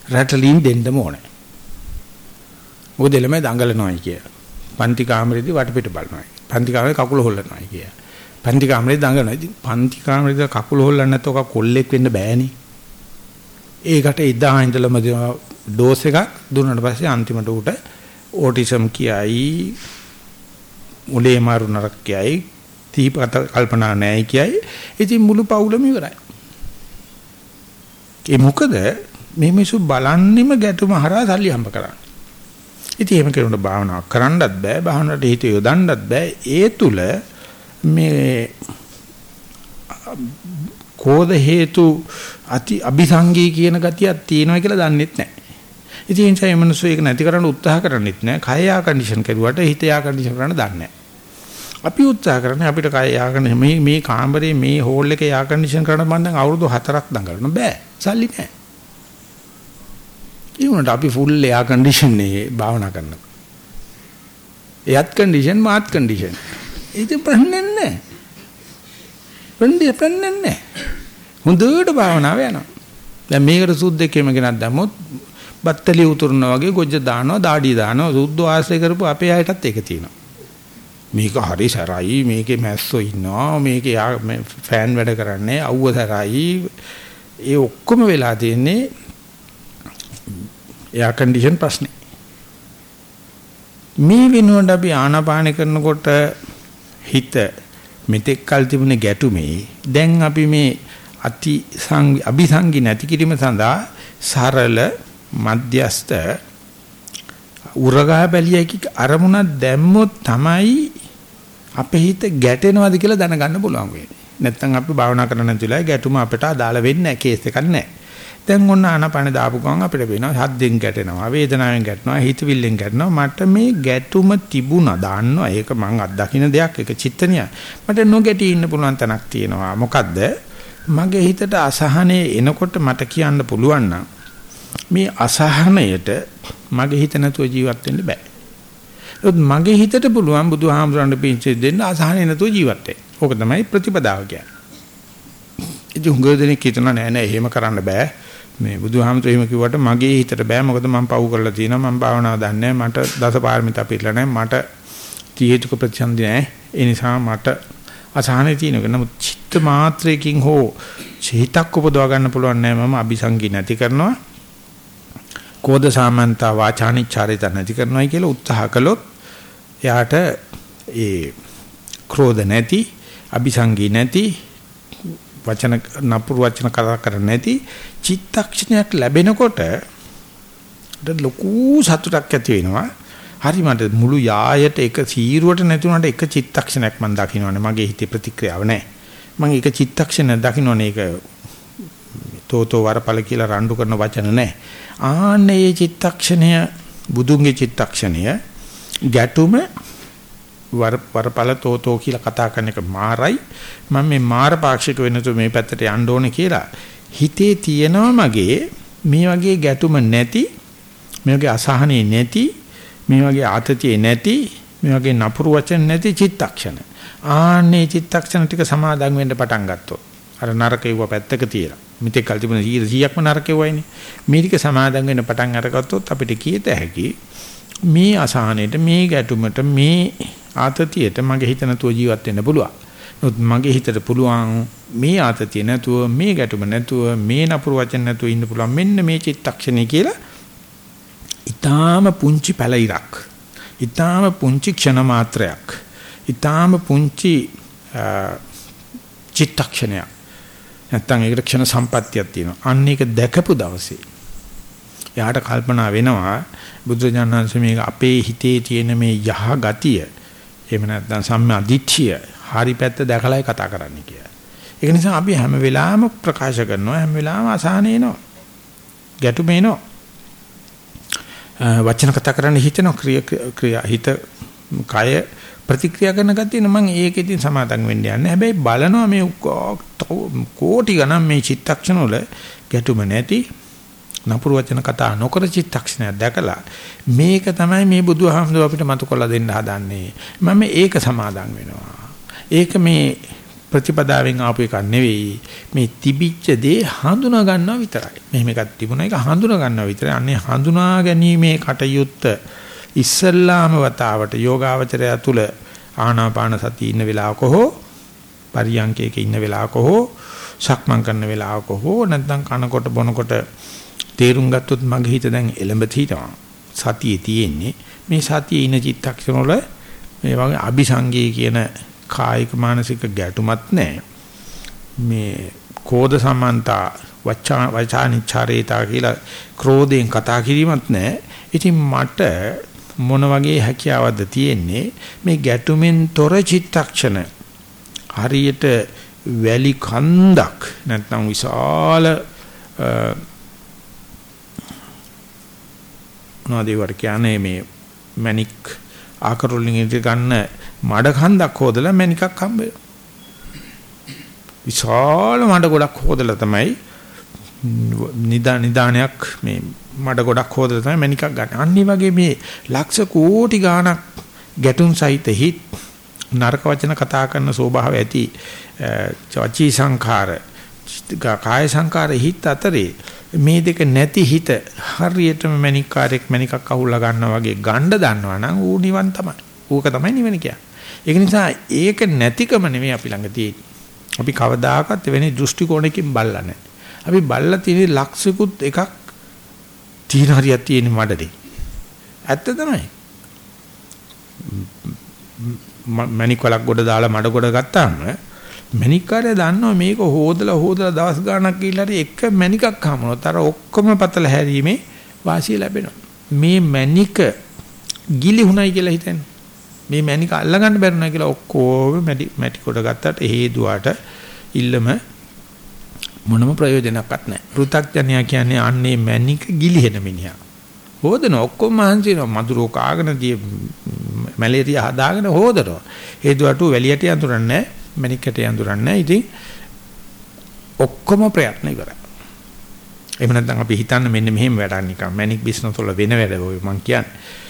රැටලින් දෙන්නම ඕනේ. මොකද ළමයි දඟලනවායි කිය. පන්ති කාමරේදී වටපිට බලනවා. පන්ති කාමරේ කකුල හොල්ලනවායි කිය. පන්ති කාමරේ දඟලනවා. ඉතින් පන්ති කාමරේදී කකුල හොල්ලන්නේ නැත්නම් ඔක කොල්ලෙක් වෙන්න බෑනේ. ඒකට ඉදා ඉඳලම ඩෝස් එකක් දුන්නාට පස්සේ අන්තිමට උට ඕටිසම් කියයි මුලේ මාරු නරක කියයි තීපත කල්පනා නැහැ කියයි ඉතින් මුළු පවුලම ඉවරයි ඒ මොකද? මේ මිනිස්සු බලන්නෙම ගැටුම හරහා සල්ලි හම්බ කරන්නේ ඉතින් එහෙම කෙරුණා භාවනා කරන්නත් බෑ භාවනාවට හිත යොදන්නත් බෑ. ඒ තුල මේ කෝද හේතු අති අபிසංගී කියන ගතියක් තියෙනවා කියලා දන්නෙත් නැහැ ඉතින් ඒ නිසා මේ මිනිස්සු ඒක නැති කරන්න උත්සාහ කරන්නෙත් නෑ. කය යා කන්ඩිෂන් කරුවට හිත යා කන්ඩිෂන් කරන්න දන්නේ අපි උත්සාහ කරන්නේ අපිට කය යා කන්ඩිෂන් මේ මේ කාමරේ මේ හෝල් එකේ යා කන්ඩිෂන් කරන්න මම දැන් අවුරුදු 4ක් දඟලන බෑ. සල්ලි නෑ. ඒ වුණාට අපි ෆුල් යා කන්ඩිෂන් නේ භාවනා කරනවා. එයත් කන්ඩිෂන් මාත් කන්ඩිෂන්. ඒක ප්‍රශ්නේ නෑ. වෙන්නේ ප්‍රශ්නේ නෑ. හොඳට භාවනාව යනවා. දැන් මේකට සුද්දෙක් එම ගෙනත් දැම්මොත් බත්තලි උතුරනවා වගේ ගොජ්ජ දානවා දාඩිය දානවා සුද්ධ ආශ්‍රය කරපු අපේ අයටත් ඒක තියෙනවා මේක හරි සරයි මේකේ මැස්සෝ ඉන්නවා මේකේ ෆෑන් වැඩ කරන්නේ අවුව සරයි. ඒ ඔක්කොම වෙලා තියෙන්නේ එයා කන්ඩිෂන් ප්‍රශ්නේ. මේ වෙනුවට අපි ආනාපාන කරනකොට හිත මෙතෙක් කල් තිබුණේ ගැටුමේ දැන් අපි මේ අති සංගි අபிසංගි නැති කිරීම සඳහා සරල මධ්‍යස්ත උරගා බැලියකි අරමුණක් දැම්මොත් තමයි අපේ හිත ගැටෙනවද කියලා දැනගන්න පුළුවන් වෙන්නේ. නැත්තම් අපි භාවනා කරන නැතිලා ගැටුම අපට අදාළ වෙන්නේ නැහැ කේස් එකක් නැහැ. දැන් ඔන්න ආනපන දාපු ගමන් අපිට වෙනවා හද්දෙන් ගැටෙනවා වේදනාවෙන් ගැටෙනවා හිතවිල්ලෙන් ගැටෙනවා. මට මේ ගැටුම තිබුණා දාන්නවා. ඒක මං අත්දකින්න දෙයක් ඒක චිත්තනිය මට නොගැටී ඉන්න පුළුවන් තැනක් තියෙනවා. මොකද්ද? මගේ හිතට අසහනේ එනකොට මට කියන්න පුළුවන් නම් මේ අසහනයට මගේ හිත නැතුව ජීවත් වෙන්න බෑ. ඒත් මගේ හිතට පුළුවන් බුදුහාමුදුරන්ට පිංචෙ දෙන්න අසහනේ නැතුව ජීවත් වෙන්න. ඕක තමයි ප්‍රතිපදාව කියන්නේ. ඉතින් හුඟ දෙනෙක් හිතනවා නෑ නෑ එහෙම කරන්න බෑ. මේ බුදුහාමතුරු එහෙම කිව්වට මගේ හිතට බෑ. මොකද මම පව් කරලා තියෙනවා. මම භාවනාව දන්නේ මට දසපාරමිතා පිළිලා නැහැ මට කීේතුක ප්‍රතිසන්දි නැහැ ඒ නිසා මට අසහනෙ තියෙනවා. නමුත් චිත්ත මාත්‍රයකින් හෝ චිතක් උපදවා ගන්න පුළුවන් නෑ. මම අபிසංගි නැති කරනවා. කෝද සාමන්තා වාචානිච්චාරිත නැති කරනවායි කියලා උත්සාහ කළොත් එයාට ඒ ක්‍රෝධ නැති අபிසංගි නැති වචන නපුරු වචන කතා කරන්නේ නැති චිත්තක්ෂණයක් ලැබෙනකොට ලොකු සතුටක් ඇති වෙනවා. හරි මට මුළු යායට එක සීරුවට නැතුණාට එක චිත්තක්ෂණයක් මම දකින්නවනේ මගේ හිතේ ප්‍රතික්‍රියාව නැහැ. මම එක චිත්තක්ෂණයක් දකින්නවනේ ඒක තෝතෝ වරපල කියලා රණ්ඩු කරන වචන නැහැ. ආන්නේ මේ චිත්තක්ෂණය බුදුන්ගේ චිත්තක්ෂණය ගැටුම වර වරපල තෝතෝ කියලා කතා කරන එක මාරයි. මම මේ මාර පාක්ෂික වෙනතු මේ පැත්තට යන්න ඕනේ කියලා හිතේ තියෙනවා මගේ මේ වගේ ගැටුම නැති මේ වගේ අසහනෙ නැති මේ වගේ ආතතිය නැති මේ වගේ නපුරු වචන නැති චිත්තක්ෂණ. ආන්නේ චිත්තක්ෂණ ටික සමාදන් වෙන්න පටන් ගත්තොත් අර නරකේව පැත්තක තියලා. මිත්‍ය කල් තිබුණ 100ක්ම නරකේවයිනේ මේ ටික සමාදන් වෙන්න පටන් අරගත්තොත් අපිට කීත හැකි මේ අසහනෙට මේ ගැටුමට මේ ආතතියට මගේ හිත නැතුව ජීවත් වෙන්න පුළුවන්. නමුත් මගේ හිතට පුළුවන් මේ ආතතිය නැතුව මේ ගැටුම නැතුව මේ නපුරු වචන නැතුව ඉන්න පුළුවන් මෙන්න මේ චිත්තක්ෂණය කියලා. ඊටාම පුංචි පැලිරක්. ඊටාම පුංචි ක්ෂණ මාත්‍රයක්. ඊටාම පුංචි චිත්තක්ෂණයක්. නැත්තම් ඒකට ක්ෂණ සම්පත්තියක් තියෙනවා. අන්න ඒක දැකපු දවසේ එයාට කල්පනා වෙනවා බුදුරජාණන් මේක අපේ හිතේ තියෙන මේ යහ ගතිය එහෙම නැත්නම් සම්මා දිට්ඨිය හරි පැත්ත දැකලායි කතා කරන්න කියලා. ඒක නිසා අපි හැම වෙලාවෙම ප්‍රකාශ කරනවා හැම වෙලාවෙම අසහන එනවා. ගැටුම එනවා. වචන කතා කරන්න හිතෙනවා ක්‍රියා හිත කය ප්‍රතික්‍රියා කරන ගතිය නම් මම ඒකෙදින් සමාදම් වෙන්න යන්නේ. හැබැයි බලනවා මේ කෝටි ගණන් මේ චිත්තක්ෂණ වල ගැටුම නැති නපුරු වචන කතා නොකර චිත්තක්ෂණයක් දැකලා මේක තමයි මේ බුදුහාමුදුර අපිට මතු කරලා දෙන්න හදන්නේ. මම ඒක සමාදන් වෙනවා. ඒක මේ ප්‍රතිපදාවෙන් ආපු එකක් නෙවෙයි. මේ තිබිච්ච දේ හඳුනා ගන්නවා විතරයි. මෙහෙම එකක් තිබුණා ඒක හඳුනා ගන්නවා විතරයි. අන්නේ හඳුනා ගැනීමේ කටයුත්ත ඉස්සල්ලාම වතාවට යෝගාවචරය තුල ආනාපාන සතිය ඉන්න වෙලාවක හෝ පරියංකයක ඉන්න වෙලාවක හෝ සක්මන් කරන වෙලාවක හෝ නැත්නම් කනකොට බොනකොට තේරුම් ගත්තොත් මගේ හිත දැන් එළඹ හිටනවා. සතියේ තියෙන්නේ මේ සතියේ ඉන චිත්තක්ෂණ වල මේ වගේ අபிසංගී කියන කායික මානසික ගැටුමක් නැහැ. මේ කෝධ සම්මන්තා වචා වචානිචාරේතා කියලා ක්‍රෝධයෙන් කතා කිරීමක් නැහැ. ඉතින් මට මොන වගේ හැකියාවක්ද තියෙන්නේ මේ ගැටුමෙන් තොර චිත්තක්ෂණ හරියට වැලි කන්දක් නැත්නම් විශාල මොනවද ඒවට කියන්නේ මේ මැනික් ආකරවලින් ඉදිරි ගන්න මඩ කන්දක් හොදලා මැනිකක් හම්බ වෙනවා. විශාල මඩ ගොඩක් හොදලා තමයි නිදා නිදානයක් මේ මඩ ගොඩක් හොදලා තමයි මැනිකක් ගන්න. අනිත් වගේ මේ ලක්ෂ කෝටි ගාණක් ගැටුම් සහිත හිත් නරක වචන කතා කරන ස්වභාව ඇති වචී සංඛාර කාය සංඛාර හිත අතරේ මේ දෙක නැති හිත හරියටම මණිකාරයක් මණිකක් අහුලා ගන්නවා වගේ ගණ්ඩ දන්නවා නම් ඌ නිවන් තමයි. ඌක තමයි නිවන කියන්නේ. ඒක නිසා ඒක නැතිකම නෙමෙයි අපි ළඟ තියෙන්නේ. අපි කවදාකවත් වෙන්නේ දෘෂ්ටි කෝණයකින් බල්ලා නැහැ. අපි බල්ලා තියෙන ලක්ෂිකුත් එකක් තීන හරියක් තියෙන මඩේ. ඇත්ත තමයි. මණික් වලක් ගොඩ දාලා මඩ ගොඩ ගත්තාම මැනික්කාරය දන්නවා මේක හොදලා හොදලා දවස් ගාණක් ගිහිල්ලා හරි එක මැනිකක් හමුනොත් අර ඔක්කොම පතල හැරීමේ වාසිය ලැබෙනවා. මේ මැනික ගිලිහුණයි කියලා හිතන්නේ. මේ මැනික අල්ලගන්න බැරුණා කියලා ඔක්කොම මැටි කොට ගත්තට හේදුවාට ඉල්ලම මොනම ප්‍රයෝජනයක්වත් නැහැ. පෘථග්ජනයා කියන්නේ අන්නේ මැනික ගිලිහෙන මිනිහා. හොදන ඔක්කොම මහන්සි වෙනවා. මදුරෝ කාගෙන die මැලේරියා හදාගෙන හොදනවා. හේදුවට වැලියට යඳුරන්නේ මැනිකට යඳුරන්නේ ඉතින් ඔක්කොම ප්‍රයත්න ඉවරයි. එහෙම නැත්නම් අපි හිතන්න මෙන්න මෙහෙම වැඩක් නිකන් මැනික් බිස්නස් වල වෙන වැඩ ඔය මං කියන්නේ.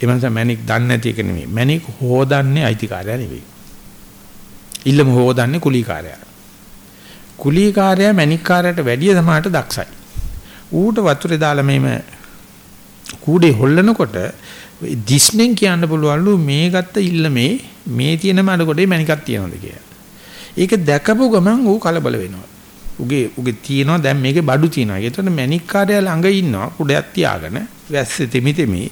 ඒ මනස මැනික් දන්නේ නැති එක නෙමෙයි. මැනික් හොදන්නේ අයිතිකාරයා නෙවෙයි. ඉල්ලම හොදන්නේ කුලීකාරයා. කුලීකාරයා මැනික්කාරයට වැඩිය සමාහට දක්ෂයි. ඌට වතුරේ දාලා මේම කූඩේ හොල්ලනකොට දිස්නෙන් කියන්න පුළුවන්ලු මේ ගත්ත ඉල්ලමේ මේ තියෙන මඩ කොටේ මැනිකක් තියනවද කියලා. ඒක දැකපු ගමන් ඌ කලබල වෙනවා. උගේ උගේ තියෙනවා දැන් මේකේ බඩු තියෙනවා. ඒතකොට මැනික්කාරයා ළඟ ඉන්නවා කුඩයක් තියාගෙන වැස්සේ තෙමි තෙමි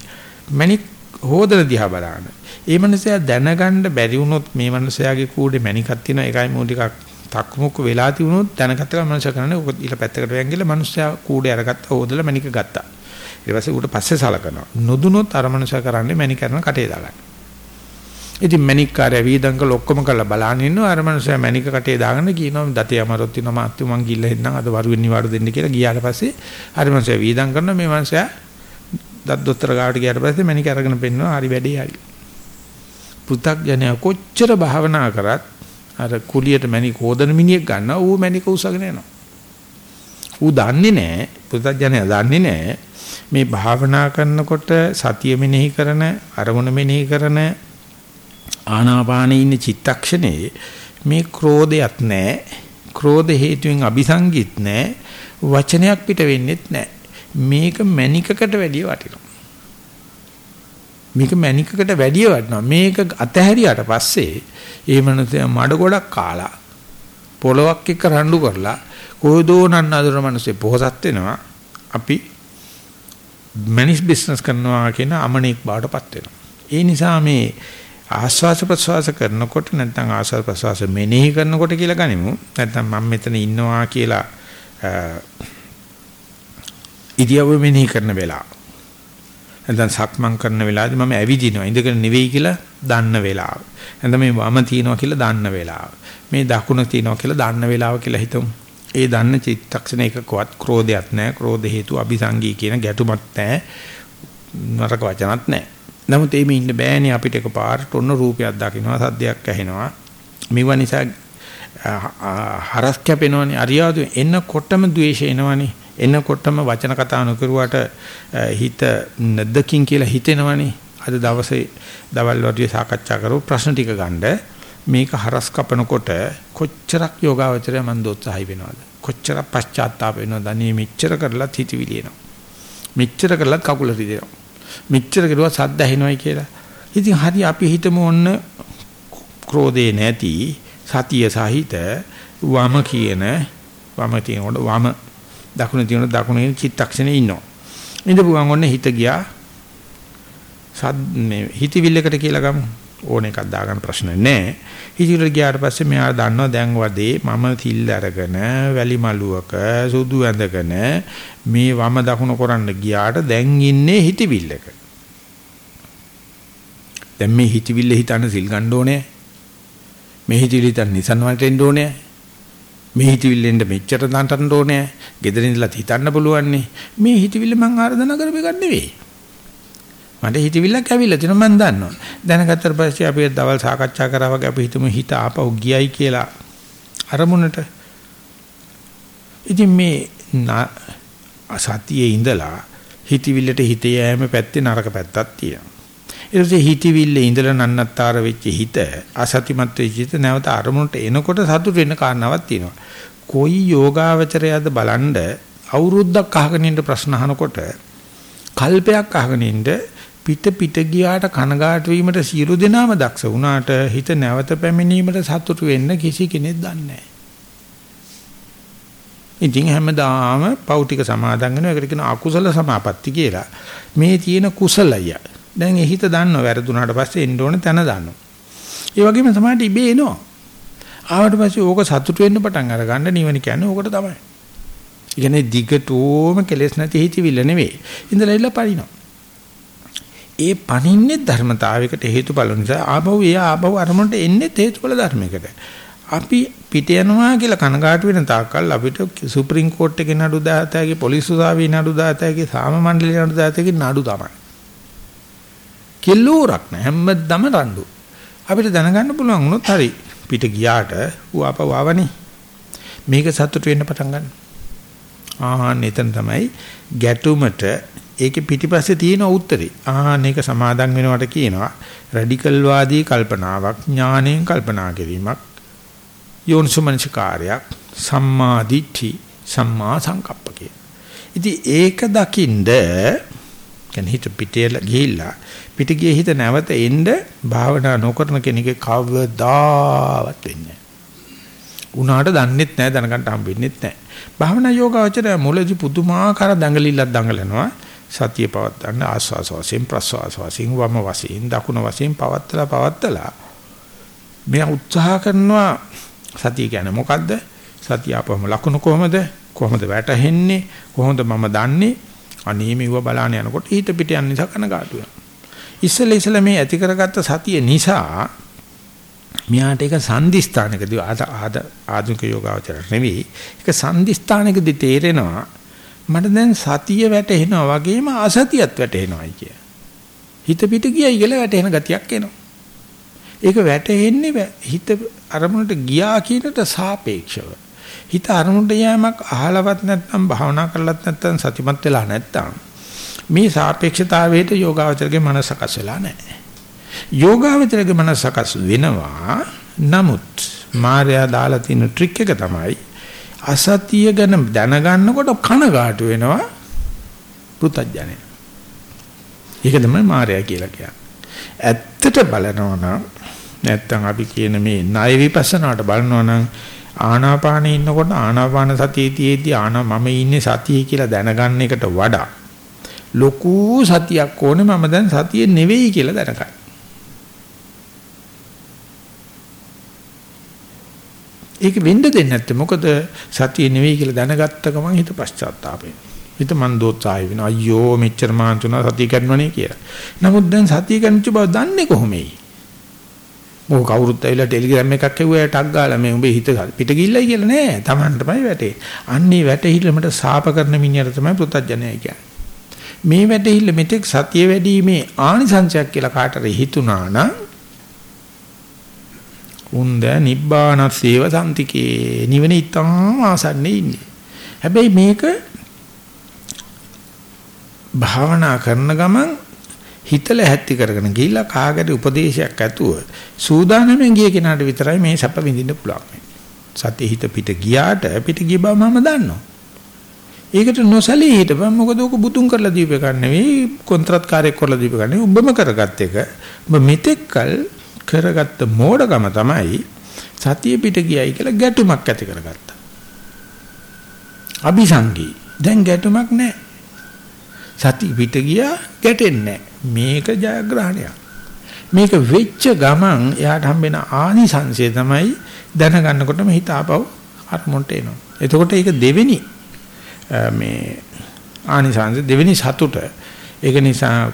මැනික් හොදන දිහා බලන්න. ඒ මනුස්සයා දැනගන්න බැරි වුණොත් මේ මනුස්සයාගේ කූඩේ මැනිකක් තියෙනවා ඒකයි මෝ ටිකක් තක්මුක් වෙලා තිබුණොත් දැනගත්ත ගමන් මනුස්සයා කරන්නේ ඔක ඊට පැත්තකට වෙන් ගිහලා මනුස්සයා කූඩේ අරගත්තා හොදලා මැනික ගත්තා. ඊට පස්සේ ඌට පස්සේ සලකනවා. නොදුනොත් අර මනුස්සයා කරන්නේ මැනික කරන කටේ දාගන්න. ඉතින් මැනික් කාර්ය වීදංකල ඔක්කොම කරලා බලන්න ඉන්නවා අර මනුස්සයා මැනික කටේ දාගෙන කියනවා දතේ අමරොත් වෙනවා මාත්තු මං ගිල්ල හෙන්නම් අද වරුවෙන් නිවාඩු දෙන්න කියලා ගියාට පස්සේ අර මනුස්සයා වීදම් කරනවා මේ මනුස්සයා දත් දොස්තර ගාවට ගියාට පස්සේ මැනික අරගෙන පෙන්නනවා හරි වැඩේ හරි. පෘ탁ජනයා කොච්චර භාවනා කරත් අර කුලියට මැනික හොදන මිනිහෙක් ගන්නවා ඌ මැනික උසගෙන යනවා. ඌ දන්නේ නැහැ පෘ탁ජනයා දන්නේ නැහැ මේ භාවනා කරනකොට සතිය මෙනෙහි කරන අරමුණ මෙනෙහි කරන ආනාපානයේ ඉන්න චිත්තක්ෂණේ මේ ක්‍රෝධයක් නැහැ ක්‍රෝධ හේතුවෙන් අபிසංගිත් නැහැ වචනයක් පිට වෙන්නෙත් නැහැ මේක මැනිකකට වැඩිය වටිනවා. මේක මැනිකකට වැඩිය වටිනවා. මේක අතහැරියට පස්සේ ඒ මනුස්සයා මඩ ගොඩක් කාලා පොලොවක් එක්ක රණ්ඩු කරලා කොහොදෝ නන්නදර මිනිස්සේ පොහසත් වෙනවා. අපි මැනිස් බිස්නස් කරනවා කියන අමනෙක් බාටපත් වෙනවා. ඒ නිසා මේ ආස්වාස ප්‍රසවාස කරනකොට නැත්නම් ආස්වාස ප්‍රසවාස මෙනෙහි කරනකොට කියලා ගනිමු. නැත්නම් මම මෙතන ඉන්නවා කියලා ඉරියව්ව මෙනෙහි කරන වෙලාව. නැත්නම් සක්මන් කරන වෙලාවදී මම ඇවිදිනවා ඉඳගෙන නෙවෙයි කියලා දන්න වෙලාව. නැත්නම් මේ වම තියනවා කියලා දන්න වෙලාව. මේ දකුණ තියනවා කියලා දන්න වෙලාව කියලා හිතමු. ඒ දන්න චිත්තක්ෂණ එකකවත් ක්‍රෝධයක් නැහැ. ක්‍රෝධ හේතු අபிසංගී කියන ගැටුමක් නැහැ. නරක වචනක් නැහැ. නමුත් එimhe ඉන්න බෑනේ අපිට එකපාරට ඔන්න රූපයක් දකින්නවා සද්දයක් ඇහෙනවා. මේවා නිසා හරස් කැපෙනවනේ අරියාදු එන්නකොටම ද්වේෂය එනවනේ එනකොටම වචන කතා නොකරුවාට හිත නැද්දකින් කියලා හිතෙනවනේ. අද දවසේ දවල් වරුවේ සාකච්ඡා කරපු ප්‍රශ්න ටික ගන්න මේක හරස් කපනකොට කොච්චරක් යෝගාවචරය මන් දෝත්සහයි වෙනවද? කොච්චරක් පශ්චාත්තාප වෙනවද? අනේ මෙච්චර කරලත් හිතවිලි එනවා. මෙච්චර කරලත් කකුල රිදෙනවා. මෙච්චර කරුවා සද්ද ඇහෙනවයි කියලා. ඉතින් හරි අපි හිතමු ඔන්න ක්‍රෝධේ නැති සතිය සහිත වම කියන වම තියෙනකොට වම දකුණ තියෙන දකුණේ චිත්තක්ෂණේ ඉන්නවා. ඉඳපු ගමන් ඔන්න හිත ගියා. සද් මේ හිතවිල්ලකට කියලා ගමු. ඕන එකක් දාගන්න ප්‍රශ්න නැහැ. හිතවිල්ල ගියාට පස්සේ මෙයා දන්නවා දැන් වදේ මම තිල් අරගෙන වැලි මලුවක සුදු ඇඳගෙන මේ වම දකුණ කරන්න ගියාට දැන් ඉන්නේ හිතවිල්ලක. දැන් මේ හිතවිල්ල හිතන්න සිල් ගන්න ඕනේ. මේ හිතවිල්ල හිතන්න නිසන් වලට එන්න ඕනේ. මේ හිතවිල්ලෙන්ද මෙච්චර දන්ටන්න ඕනේ. ගෙදර ඉඳලා හිතන්න පුළුවන් මේ හිතවිල්ල මං ආරාධනා කරපු එකක් නෙවෙයි. මට හිතවිල්ලක් ඇවිල්ලා තියෙනවා මං දන්නවා. දැනගත්තට පස්සේ අපි දවල් සාකච්ඡා කරා වගේ අපි හිතමු හිත ආපහු ගියයි කියලා අරමුණට. ඉතින් මේ සතියේ ඉඳලා හිතවිල්ලට හිත යෑම පැත්තේ නරක පැත්තක් තියෙනවා. ඊට පස්සේ හිතවිල්ලේ ඉඳලා නන්නත්තර වෙච්ච හිත අසතිමත් වෙච්ච හිත නැවත අරමුණට එනකොට සතුට වෙන්න කාරණාවක් තියෙනවා. කොයි යෝගාවචරයද බලන්ඩ අවුරුද්දක් අහගෙන ඉන්න ප්‍රශ්න අහනකොට කල්පයක් අහගෙන ඉන්න පිට පිට ගියාට කනගාටු වීමට සියලු දෙනාම දක්ෂ වුණාට හිත නැවත පැමිණීමට සතුටු වෙන්න කිසි කෙනෙක් දන්නේ නැහැ. ඉතින් හැමදාම පෞටික සමාදන් වෙනවා ඒකට කියන අකුසල සමාපatti කියලා. මේ තියෙන කුසලය. දැන් එහිත දන්නව වැරදුනාට පස්සේ එන්න ඕන තැන දන්නවා. ඒ වගේම සමාහට ඉබේ එනවා. ආවට පස්සේ ඕක සතුට වෙන්න පටන් අර ගන්න නිවන කියන්නේ ඕකට තමයි. ඒ කියන්නේ දිගටම කෙලෙස් නැති හිතවිල්ල නෙවෙයි. ඉඳලා ඉල්ල පරිණා. ඒ පණින්නේ ධර්මතාවයකට හේතුඵල නිසා ආභව ඒ ආභව අරමුණට එන්නේ හේතුඵල ධර්මයකට. අපි පිට යනවා කියලා කනගාටු වෙන තාක්කල් අපිට සුප්‍රීම කෝර්ට් එකේ නඩු දාතයගේ පොලිස් උසාවියේ නඩු දාතයගේ සාම මණ්ඩලයේ නඩු දාතයගේ නඩු තමයි. කිල්ලෝරක් නෑ හැමදම රණ්ඩු. අපිට දැනගන්න පුළුවන් වුණොත් හරි පිට ගියාට ඌ ආපහු ආවනේ. මේක සතුට වෙන්න පටන් ගන්න. ආහන් එතන තමයි ගැටුමට ඒකේ පිටිපස්සේ තියෙන උත්තරේ. ආහන් ඒක සමාදන් වෙනවට කියනවා රැඩිකල් වාදී කල්පනාවක් ඥාණයෙන් කල්පනා කිරීමක් යෝනිසමනසිකාරයක් සම්මා දිට්ඨි සම්මා සංකප්ප කිය. ඉතින් ඒක දකින්ද කියන්නේ හිත පිටේ ගිහිල්ලා පිට ගියේ හිත නැවත එන්න භාවනා නොකරන කෙනෙක්ගේ කවදාවත් වෙන්නේ නැහැ. උනාට දන්නෙත් නැහැ දැනගන්න හම්බෙන්නෙත් නැහැ. භාවනා යෝගාවචරය මුලදී පුදුමාකාර දඟලිල්ලක් දඟලනවා. සතිය පවත්වන්න ආස්වාස වශයෙන් ප්‍රස්වාස වශයෙන් වම වශයෙන් දකුණ වශයෙන් පවත්තලා පවත්තලා මේ උත්සාහ කරනවා සතිය කියන්නේ මොකද්ද? සතිය අපවම ලකුණු කොහමද? කොහොමද වැටහෙන්නේ? කොහොමද මම දන්නේ? අනේ මෙව බලාන යනකොට ඊට පිට යන නිසා කනගාටු වෙනවා. ඉස්සෙල්ලා ඉස්සෙල්ලා මේ ඇති කරගත්ත සතිය නිසා මෙයාට ඒක සංදිස්ථානකදී ආද ආද ආධුනික යෝගාවචර නෙවෙයි ඒක සංදිස්ථානකදී තේරෙනවා මට දැන් සතිය වැටෙනවා වගේම අසතියත් වැටෙනවායි කිය. හිත පිට ගියයි කියලා වැටෙන ගතියක් එනවා. ඒක වැටෙන්නේ හිත අරමුණට ගියා කියනට සාපේක්ෂව. හිත අරමුණට යෑමක් අහලවත් නැත්නම් භාවනා කරලත් නැත්නම් සතිමත් වෙලා නැත්නම් මේ සාපේක්ෂතාවයට යෝගාවචරගේ මනස සකස් වෙලා නැහැ. යෝගාවචරගේ මනස සකස් වෙනවා. නමුත් මායя දාලා තියෙන ට්‍රික් එක තමයි අසතිය ගැන දැනගන්නකොට කනගාටු වෙනවා පුතඥය. ඒක තමයි මායя කියලා කියන්නේ. ඇත්තට බලනවා නම් නැත්තම් අපි කියන මේ ණය විපස්සනාට බලනවා නම් ආනාපානේ ඉන්නකොට ආනාපාන සතියේ තියේදී ආනා මම ඉන්නේ සතියේ කියලා දැනගන්න එකට වඩා ලොකු සතියක් ඕනේ මම දැන් සතියේ නෙවෙයි කියලා දැනගන්න. ඒක වෙන්න දෙන්නේ නැත්තේ මොකද සතිය නෙවෙයි කියලා දැනගත්ත ගමන් හිත පශ්චාත්තාපේ. හිත මන් දෝත්සාය වෙනවා අයියෝ මෙච්චර මාන්තුනා සතිය කරනවනේ කියලා. නමුත් දැන් සතිය කරනච්ච බව දන්නේ කොහොමයි? මොක කවුරුත් ඇවිල්ලා ටෙලිග්‍රෑම් එකක් එව්වා ටක් ගාලා මේ උඹේ හිත පිට ගිල්ලයි කියලා නෑ. Tamanටමයි වැටේ. අන්නේ වැටහිල්ලමට සාප කරන මිනිහට තමයි පුතඥය කියන්නේ. මේ වැටහිල්ල මෙතෙක් සතිය වැඩිීමේ ආනිසංශයක් කියලා කාටද හිතුණා නම් උන්ද නිබ්බානස්සේව සම්තිකේ නිවන ඉතාම ආසන්නේ ඉන්නේ. හැබැයි මේක භාවනා කරන ගමන් හිතල හැත්ති කරගෙන ගිහිල්ලා කාගට උපදේශයක් ඇතුව සූදානම්ෙන් ගිය කෙනාට විතරයි මේ සැප විඳින්න පුළුවන්. සතිය හිත පිට ගියාට පිට ගිය බව මම දන්නවා. ඒකට නොසලී හිටපන් මොකද ඔක බුතුන් කරලා දීප එකක් නෙවෙයි කොන්ත්‍රාත් කාර්යයක් කරලා දීප එකක් නෙවෙයි උඹම කරගත් එක. ඔබ මෙතෙක්කල් කරගත්ත මෝඩකම තමයි සතිය පිට ගියයි කියලා ගැටුමක් ඇති කරගත්තා. අபிසංගී. දැන් ගැටුමක් නැහැ. සති පිට ගියා ගැටෙන්නේ මේක ජයග්‍රහණයක්. මේක වෙච්ච ගමන් එයාට හම්බෙන ආනිසංසය තමයි දැනගන්නකොටම හිත ආපහු අරමුණට එනවා. එතකොට ඒක දෙවෙනි මේ ආනිසංස දෙවෙනි සතුට. ඒක නිසා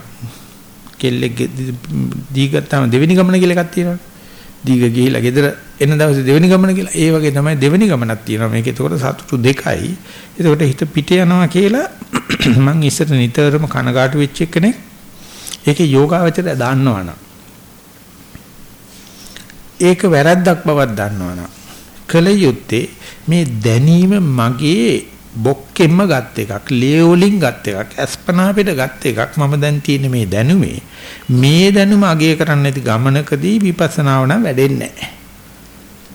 කෙල්ලෙක් දීගත්තාම දෙවෙනි ගමන කියලා එකක් තියෙනවා. දීග ගිහිලා ගෙදර එන දවසේ දෙවෙනි ගමන කියලා. ඒ වගේ තමයි දෙවෙනි ගමනක් තියෙනවා. මේක එතකොට සතුටු දෙකයි. එතකොට හිත පිට යනවා කියලා මම ඉස්සර නිතරම කනගාටු වෙච්ච කෙනෙක්. ඒකේ යෝගාවචරය දාන්නවනම්. ඒක වැරද්දක් බවක් දන්නවනම්. කල යුත්තේ මේ දැනීම මගේ බොක්කෙම්ම ගත් එකක්, ලේ වලින් ගත් එකක්, අස්පනා පිට ගත් එකක් මම දැන් තියෙන මේ දැනුමේ මේ දැනුම අගය කරන්න නැති ගමනකදී විපස්සනාව නම් වැඩෙන්නේ නැහැ.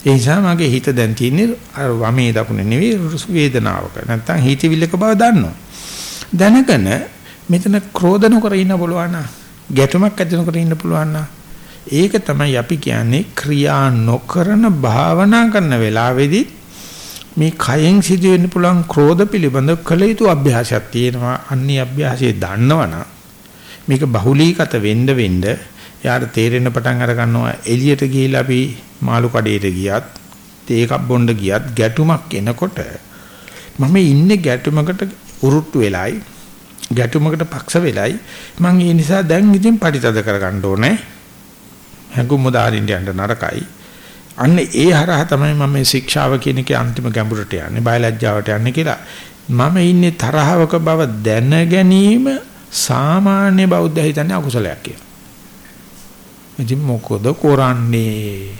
ඒ නිසා මගේ හිත දැන් තියෙන්නේ අර වමේ දකුණේ නෙවෙයි වේදනාවක. නැත්තම් හිතවිල්ලක බව දන්නවා. දැනගෙන මෙතන ක්‍රෝධ නොකර ඉන්න පුළුවන් නා. ගැටුමක් ඇති නොකර ඉන්න පුළුවන් නා. ඒක තමයි අපි කියන්නේ ක්‍රියා නොකරන භාවනා කරන වෙලාවේදී මේ කයෙන් සිදුවෙන්න පුළුවන් ක්‍රෝධ පිළිබඳ කළ යුතු අභ්‍යාසයක් තියෙනවා. අන්නේ අභ්‍යාසය දන්නවනම් මේක බහුලීගත වෙන්න වෙන්න යාට තේරෙන්න පටන් අර ගන්නවා එළියට ගිහිල්ලා අපි මාළු කඩේට ගියත් තේ එකක් බොන්න ගියත් ගැටුමක් එනකොට මම ඉන්නේ ගැටුමකට උරුට්ටු වෙලයි ගැටුමකට පක්ෂ වෙලයි. මම ඒ නිසා දැන් ඉතින් පරිතද කරගන්න ඕනේ. හැඟුම් මුදාරින්න යන්න නරකයි. අන්න ඒ හරහා තමයි මම මේ ශික්ෂාව කියන එකේ අන්තිම ගැඹුරට යන්නේ බයලජ්ජාවට යන්නේ කියලා මම ඉන්නේ තරහවක බව දැන ගැනීම සාමාන්‍ය බෞද්ධ හිතන්නේ අකුසලයක් කියලා. ඉතින් මොකද කරන්නේ?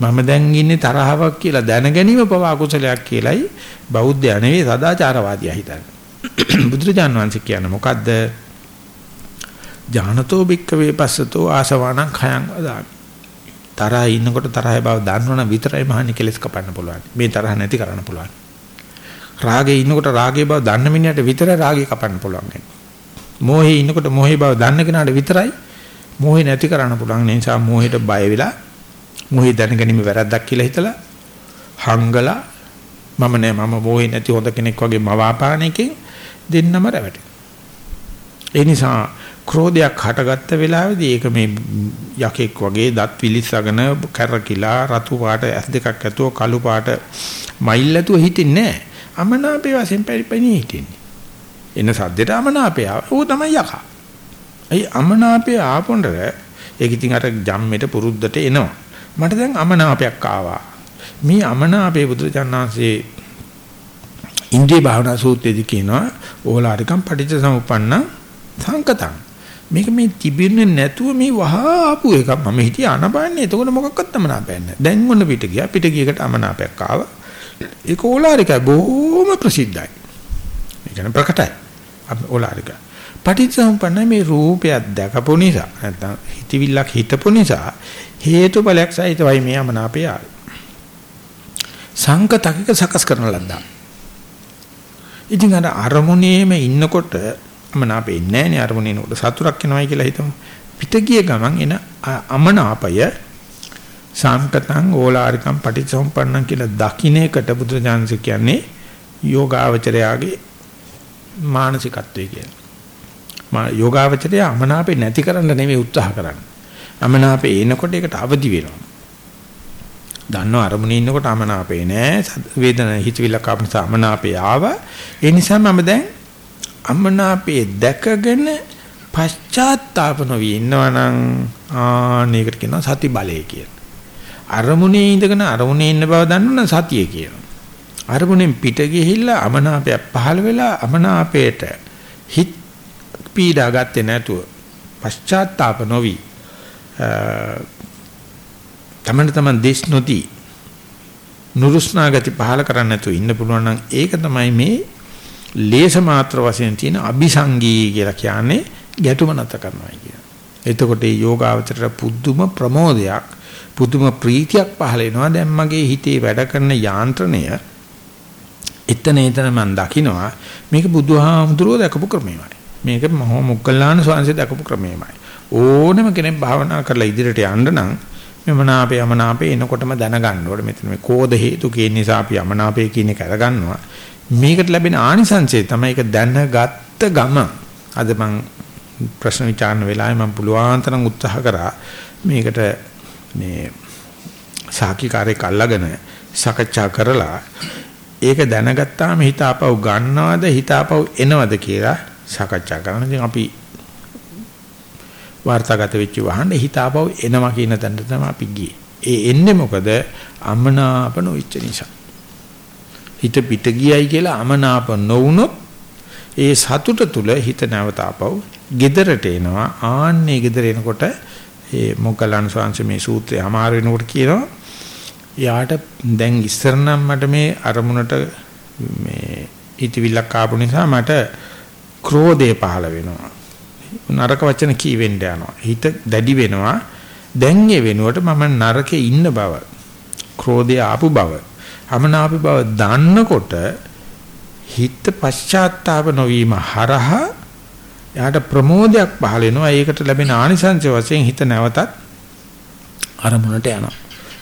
මම දැන් ඉන්නේ තරහවක් කියලා දැන ගැනීම පව අකුසලයක් කියලයි බෞද්ධය නෙවෙයි සදාචාරවාදියා හිතන්නේ. බුදුරජාන් වහන්සේ කියන්නේ මොකද්ද? ඥානතෝ භික්කවේ පස්සතෝ ආසවාණං khයං වදාමි. තරහ ඉන්නකොට තරහේ බව දන්නවනම් විතරයි මහන්නේ කෙලස් කපන්න පුළුවන්. මේ තරහ නැති කරන්න පුළුවන්. රාගේ ඉන්නකොට රාගේ බව දන්න මිනිහට විතරයි රාගේ කපන්න පුළුවන්. මෝහේ ඉන්නකොට මෝහේ බව දන්න කෙනාට විතරයි මෝහේ නැති කරන්න පුළුවන්. ඒ නිසා මෝහෙට බය වෙලා මෝහේ දැනගැනීම වැරද්දක් කියලා හිතලා හංගලා මම නෑ මම මෝහේ නැති හොඳ කෙනෙක් වගේ මවාපාන එකෙන් දෙන්නම රැවටෙනවා. ඒ නිසා ක්‍රෝධයක් හටගත්ත වෙලාවේදී ඒක මේ යකෙක් වගේ දත් විලිසගෙන කැරකිලා රතු පාට ඇස් දෙකක් ඇතුව කළු පාට මයිල් ඇතුව හිටින්නේ නැහැ. අමනාපේ වශයෙන් පරිපණී හිටින්නේ. එන සද්දේට අමනාපය. ඌ තමයි යකා. අයි අමනාපය ආපොන්ඩ ඒක ඉතින් අර ජම්මෙට පුරුද්දට එනවා. මට දැන් අමනාපයක් ආවා. මේ අමනාපේ බුදුරජාණන්සේ ඉන්ද්‍රිය භාවනා සූත්‍රයේදී කියනවා ඕලාරිකම් පටිච්ච සමුප්පන්න සංකතං මේක මේ තිබෙන්නේ නැතුව මේ වහා ආපු එක මම හිතිය අනබන්නේ එතකොට මොකක්වත් අමනාපයක් නැහැ. දැන් මොන පිට ගියා. පිට ගියකට අමනාපයක් ආවා. ඒක ඕලාරිකයි බොහොම ප්‍රසිද්ධයි. ඒ කියන්නේ ප්‍රකටයි. ඕලාරික. පටිච්චසමුප්පන්න මේ රූපයක් දැකපු නිසා. නැත්නම් හිතවිල්ලක් හිතපු නිසා හේතුඵලයක් සහිතවයි මේ අමනාපය ආවේ. සංකතක සකස් කරන ලද්දා ඉතින් අර අරමුණේම ඉන්නකොට අමනාපේ නැහැ නේ අරමුණේනකොට සතුටක් එනවයි කියලා හිතමු. පිට ගිය ගමන් එන අමනාපය සාම්කතං ඕලාරිකම් පටිච්චසමුප්පන්නං කියලා දකින්න එකට බුදුරජාණන්ස කියන්නේ යෝගාවචරයාගේ මානසිකත්වය කියලා. මා යෝගාවචරය අමනාපේ නැති කරන්න නෙමෙයි උත්සාහ කරන්නේ. අමනාපේ එනකොට ඒකට අවදි වෙනවා. දන්නව අරමුණේ ඉන්නකොට අමනාපේ නෑ වේදන හිතවිල්ල කාපන අමනාපේ ආව ඒ නිසා මම දැන් අමනාපේ දැකගෙන පශ්චාත්තාප නොවි ඉන්නවනම් ආනේකට කියනවා සති බලය කියලා. අරමුණේ ඉඳගෙන අරමුණේ ඉන්න බව දන්නවනම් සතිය කියනවා. අරමුණෙන් පිට ගිහිල්ලා අමනාපයක් පහළ වෙලා අමනාපයට හිත පීඩා ගත්තේ නැතුව පශ්චාත්තාප නොවි තමන්න තමන් දේශ නොදී නුරුස්නා ගති පහල කරන්න නැතුව ඉන්න පුළුවන් නම් ඒක තමයි මේ ලේස මාත්‍ර වශයෙන් තියෙන අபிසංගී කියලා කියන්නේ ගැටුම නැත කරනවා කියන. එතකොට මේ යෝගාවචරයට පුදුම ප්‍රමෝදයක් පුදුම ප්‍රීතියක් පහල වෙනවා දැන් මගේ හිතේ වැඩ කරන යාන්ත්‍රණය එතන එතන මම දකිනවා මේක බුදුහාමුදුරුවෝ දැකපු ක්‍රමයමයි. මේක මහා මුග්ගල්ලාන ස්වාමීන් දැකපු ක්‍රමයමයි. ඕනම කෙනෙක් භාවනා කරලා ඉදිරියට යන්න නම් මෙමනාපේ යමනාපේ එනකොටම දැනගන්න ඕනේ. මෙතන මේ කෝධ හේතු කියන නිසා අපි යමනාපේ කියන එක අරගන්නවා. මේකට ලැබෙන ආනිසංසය තමයි ඒක දැනගත්ත ගම. අද මම ප්‍රශ්න විචාරණ වෙලාවේ මම පුළුවන් තරම් උත්සාහ කරා මේකට මේ සාකිකාරයක් අල්ලගෙන සාකච්ඡා කරලා ඒක දැනගත්තාම හිත ආපහු ගන්නවද හිත ආපහු එනවද කියලා සාකච්ඡා කරනවා. ඉතින් අපි වාර්තාගත වෙච්ච වහන්න හිතාපව එනවා කියන තැනට තමයි අපි ගියේ. ඒ එන්නේ මොකද? අමනාප නොවිච්ච නිසා. හිත පිට ගියයි කියලා අමනාප නොවුනොත් ඒ සතුට තුල හිත නැවතාපව gedරට එනවා. ආන්නේ gedර එනකොට ඒ මොග්ගලන් ස්වාංශ මේ සූත්‍රය අමාරු වෙනකොට කියනවා යාට දැන් ඉස්සර නම් මට මේ අරමුණට මේ හිතවිල්ලක් ආපු නිසා මට ක්‍රෝධය පහළ වෙනවා නරක වචන කීවෙන්න යනවා. හිත දැඩි වෙනවා. දැන් ඒ වෙනුවට මම නරකේ ඉන්න බව, ක්‍රෝධය ආපු බව, අමනාප බව දන්නකොට හිත පශ්චාත්තාප නොවීම හරහා එයාට ප්‍රමෝදයක් පහළ වෙනවා. ඒකට ලැබෙන ආනිසංස වශයෙන් හිත නැවතත් අරමුණට යනවා.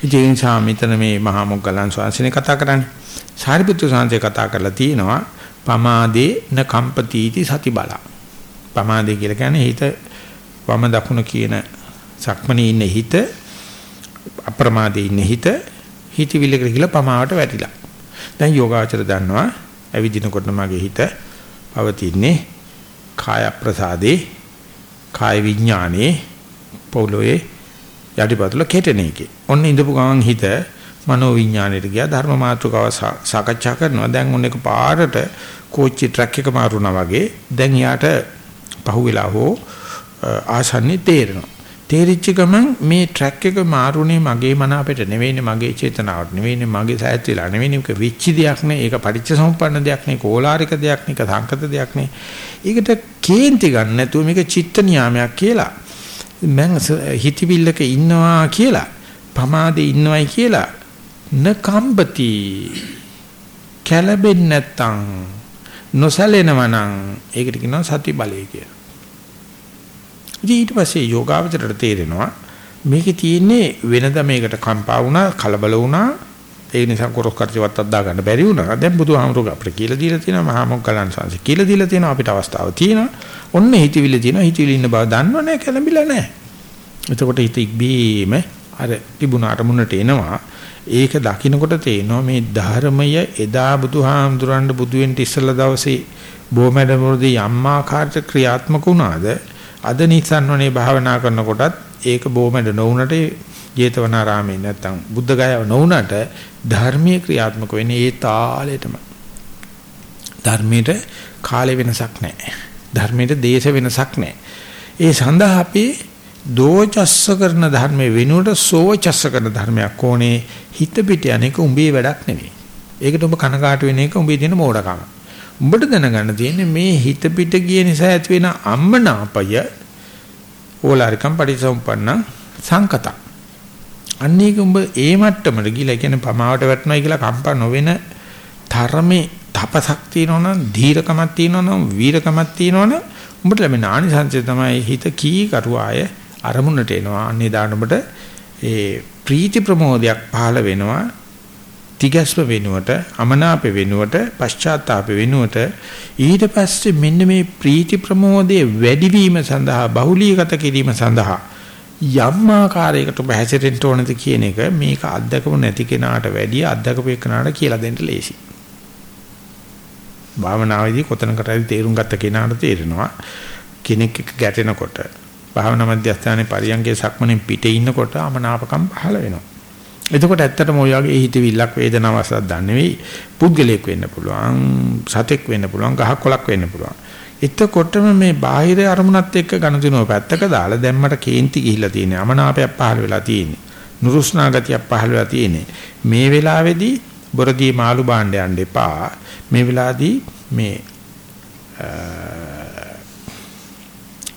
ඒ නිසා මෙතන මේ මහා මොග්ගලන් ස්වාමීන් කතා කරන්නේ. සාරිපුත්‍ර සාංශේ කතා කරලා තියෙනවා පමාදේ න කම්පතිටි සති බලා. පමාදේ කියලා කියන්නේ හිත වම දකුණ කියන සක්මණේ ඉන්න හිත අප්‍රමාදේ ඉන්න හිත හිතවිල්ලකට ගිහලා පමාවට වැටිලා. දැන් යෝගාචර දන්නවා ඇවිදිනකොට මගේ හිත පවතින්නේ කාය ප්‍රසාදේ කාය විඥානේ පොළොවේ යටිපතුල කෙටෙන එකේ. ඔන්න ඉඳපු ගමන් හිත මනෝ විඥාණයට ගියා ධර්ම මාතෘකාව සාකච්ඡා කරනවා. දැන් ඔන්න එක පාරට කෝච්චි ට්‍රක් එක මාරුණා වගේ දැන් යාට පහුවෙලා හෝ ආසන්නේ තේරෙනවා. තේරිච්ච ගමන් මේ ට්‍රැක් එක මාරුනේ මගේ මන අපිට නෙවෙයිනේ මගේ චේතනාවට නෙවෙයිනේ මගේ සෑත් වෙලා නෙවෙයිනේ. ඒක විච්චි දෙයක් නේ ඒක පටිච්ච සමුප්පන්න දෙයක් නේ කෝලාරික දෙයක් නේ ඒක සංකත දෙයක් නේ ඒකට කේන්ති ගන්න නැතුව මේක චිත්ත නියාමයක් කියලා. මම හිතවිල්ලක ඉන්නවා කියලා පමාදේ ඉන්නවයි කියලා. නකම්බති කැළඹෙන්නේ නැත්තම් නොසැලෙනවනම් ඒකට කියනවා සති බලය කියලා. ඉතින් ඊට පස්සේ යෝගාවචරයට තේරෙනවා මේකේ තියෙන්නේ වෙනද මේකට කම්පා වුණා කලබල වුණා ඒ නිසා කොරස් කරචවත් අද්දා ගන්න බැරි වුණා. දැන් බුදුහාමුදුරුවෝ අපිට කියලා දීලා තියෙනවා මහා මොග්ගලන් සංසි කියලා දීලා තියෙනවා අපිට අවස්ථාව තියෙනවා. ඔන්න හිතවිලි තියෙනවා හිතවිලි ඉන්න බව දන්නවනේ කැළඹිලා නැහැ. එතකොට හිත ඉබ්බීම අර තිබුණ අරමුණට එනවා. ඒක දකින්නකොට තේනවා මේ ධර්මය එදා බුදුහාමුදුරන්ට බුදු වෙන්න ඉස්සලා දවසේ බොමැඩමුරදී යම් ආකාරයකට ක්‍රියාත්මක වුණාද අද නිසන්වනේ භාවනා කරනකොටත් ඒක බොමැඩ නොවුනට ජේතවනාරාමේ නැත්තම් බුද්ධ ගයාව නොවුනට ධර්මීය ක්‍රියාත්මක වෙන්නේ ඒ තාලෙටම. ධර්මයට කාලෙ වෙනසක් නැහැ. ධර්මයට දේශ වෙනසක් නැහැ. ඒ සඳහා අපි දෝචස්ස කරන ධර්මයේ වෙනුවට සෝචස්ස කරන ධර්මයක් ඕනේ හිත පිට යන්නේක උඹේ වැඩක් නෙවෙයි. ඒකට ඔබ කනකාට වෙන එක උඹේ තියෙන මෝඩකම. උඹට දැනගන්න තියෙන්නේ මේ හිත පිට ගිය නිසා ඇති වෙන අම්මනාපය ඕලාරිකම් පරිසම්පන්න සංකත. අන්න ඒක උඹ ඒ මට්ටමට ගිහලා කියන්නේ පමාවට වැටෙනවා කියලා කම්පා නොවෙන තරමේ තපසක් තියෙනවනම් ධීරකමක් තියෙනවනම් වීරකමක් තියෙනවනම් උඹට ලැබෙන ආනිසංසය තමයි හිත කී කරුවාය අරමුණට එනවා. අන්නේ දාන උඹට ඒ ප්‍රීති ප්‍රමෝදයක් පහළ වෙනවා. තිගැස්ම වෙනුවට අමනාප වෙනුවට පශ්චාත්තාප වෙනුවට ඊට පස්සේ මෙන්න මේ ප්‍රීති ප්‍රමෝදයේ වැඩිවීම සඳහා බහුලීගත කිරීම සඳහා යම් ආකාරයකට ඔබ හැසිරෙන්න ඕනද කියන එක මේක අත්දකපු නැති කෙනාට වැඩිය අත්දකපු කෙනාට කියලා දෙන්න ලේසි. භාවනාවේදී කොතනකට හරි තේරුම් ගත්ත කෙනාට තේරෙනවා කෙනෙක් එක්ක ගැටෙනකොට භාවනා මධ්‍යස්ථානයේ පරියංගේ සක්මනේ පිටේ ඉන්නකොට අමනාපකම් පහළ වෙනවා. එතකොට ඇත්තටම ඔය වගේ හිතවිල්ලක් වේදනාවක් සද්දා නෙවෙයි. පුද්ගලයෙක් වෙන්න පුළුවන් සතෙක් වෙන්න පුළුවන් ගහක් කොලක් වෙන්න පුළුවන්. එතකොටම මේ බාහිර අරමුණත් එක්ක ගණදිනුව පැත්තක දාලා දැම්මට කේන්ති ගිහිලා තියෙනවා අමනාපයක් පහළ වෙලා තියෙන්නේ. නුරුස්නා ගතියක් පහළ වෙලා තියෙන්නේ. මේ වෙලාවේදී බොරදී මාළු බාණ්ඩ යන්න එපා. මේ වෙලාවේදී මේ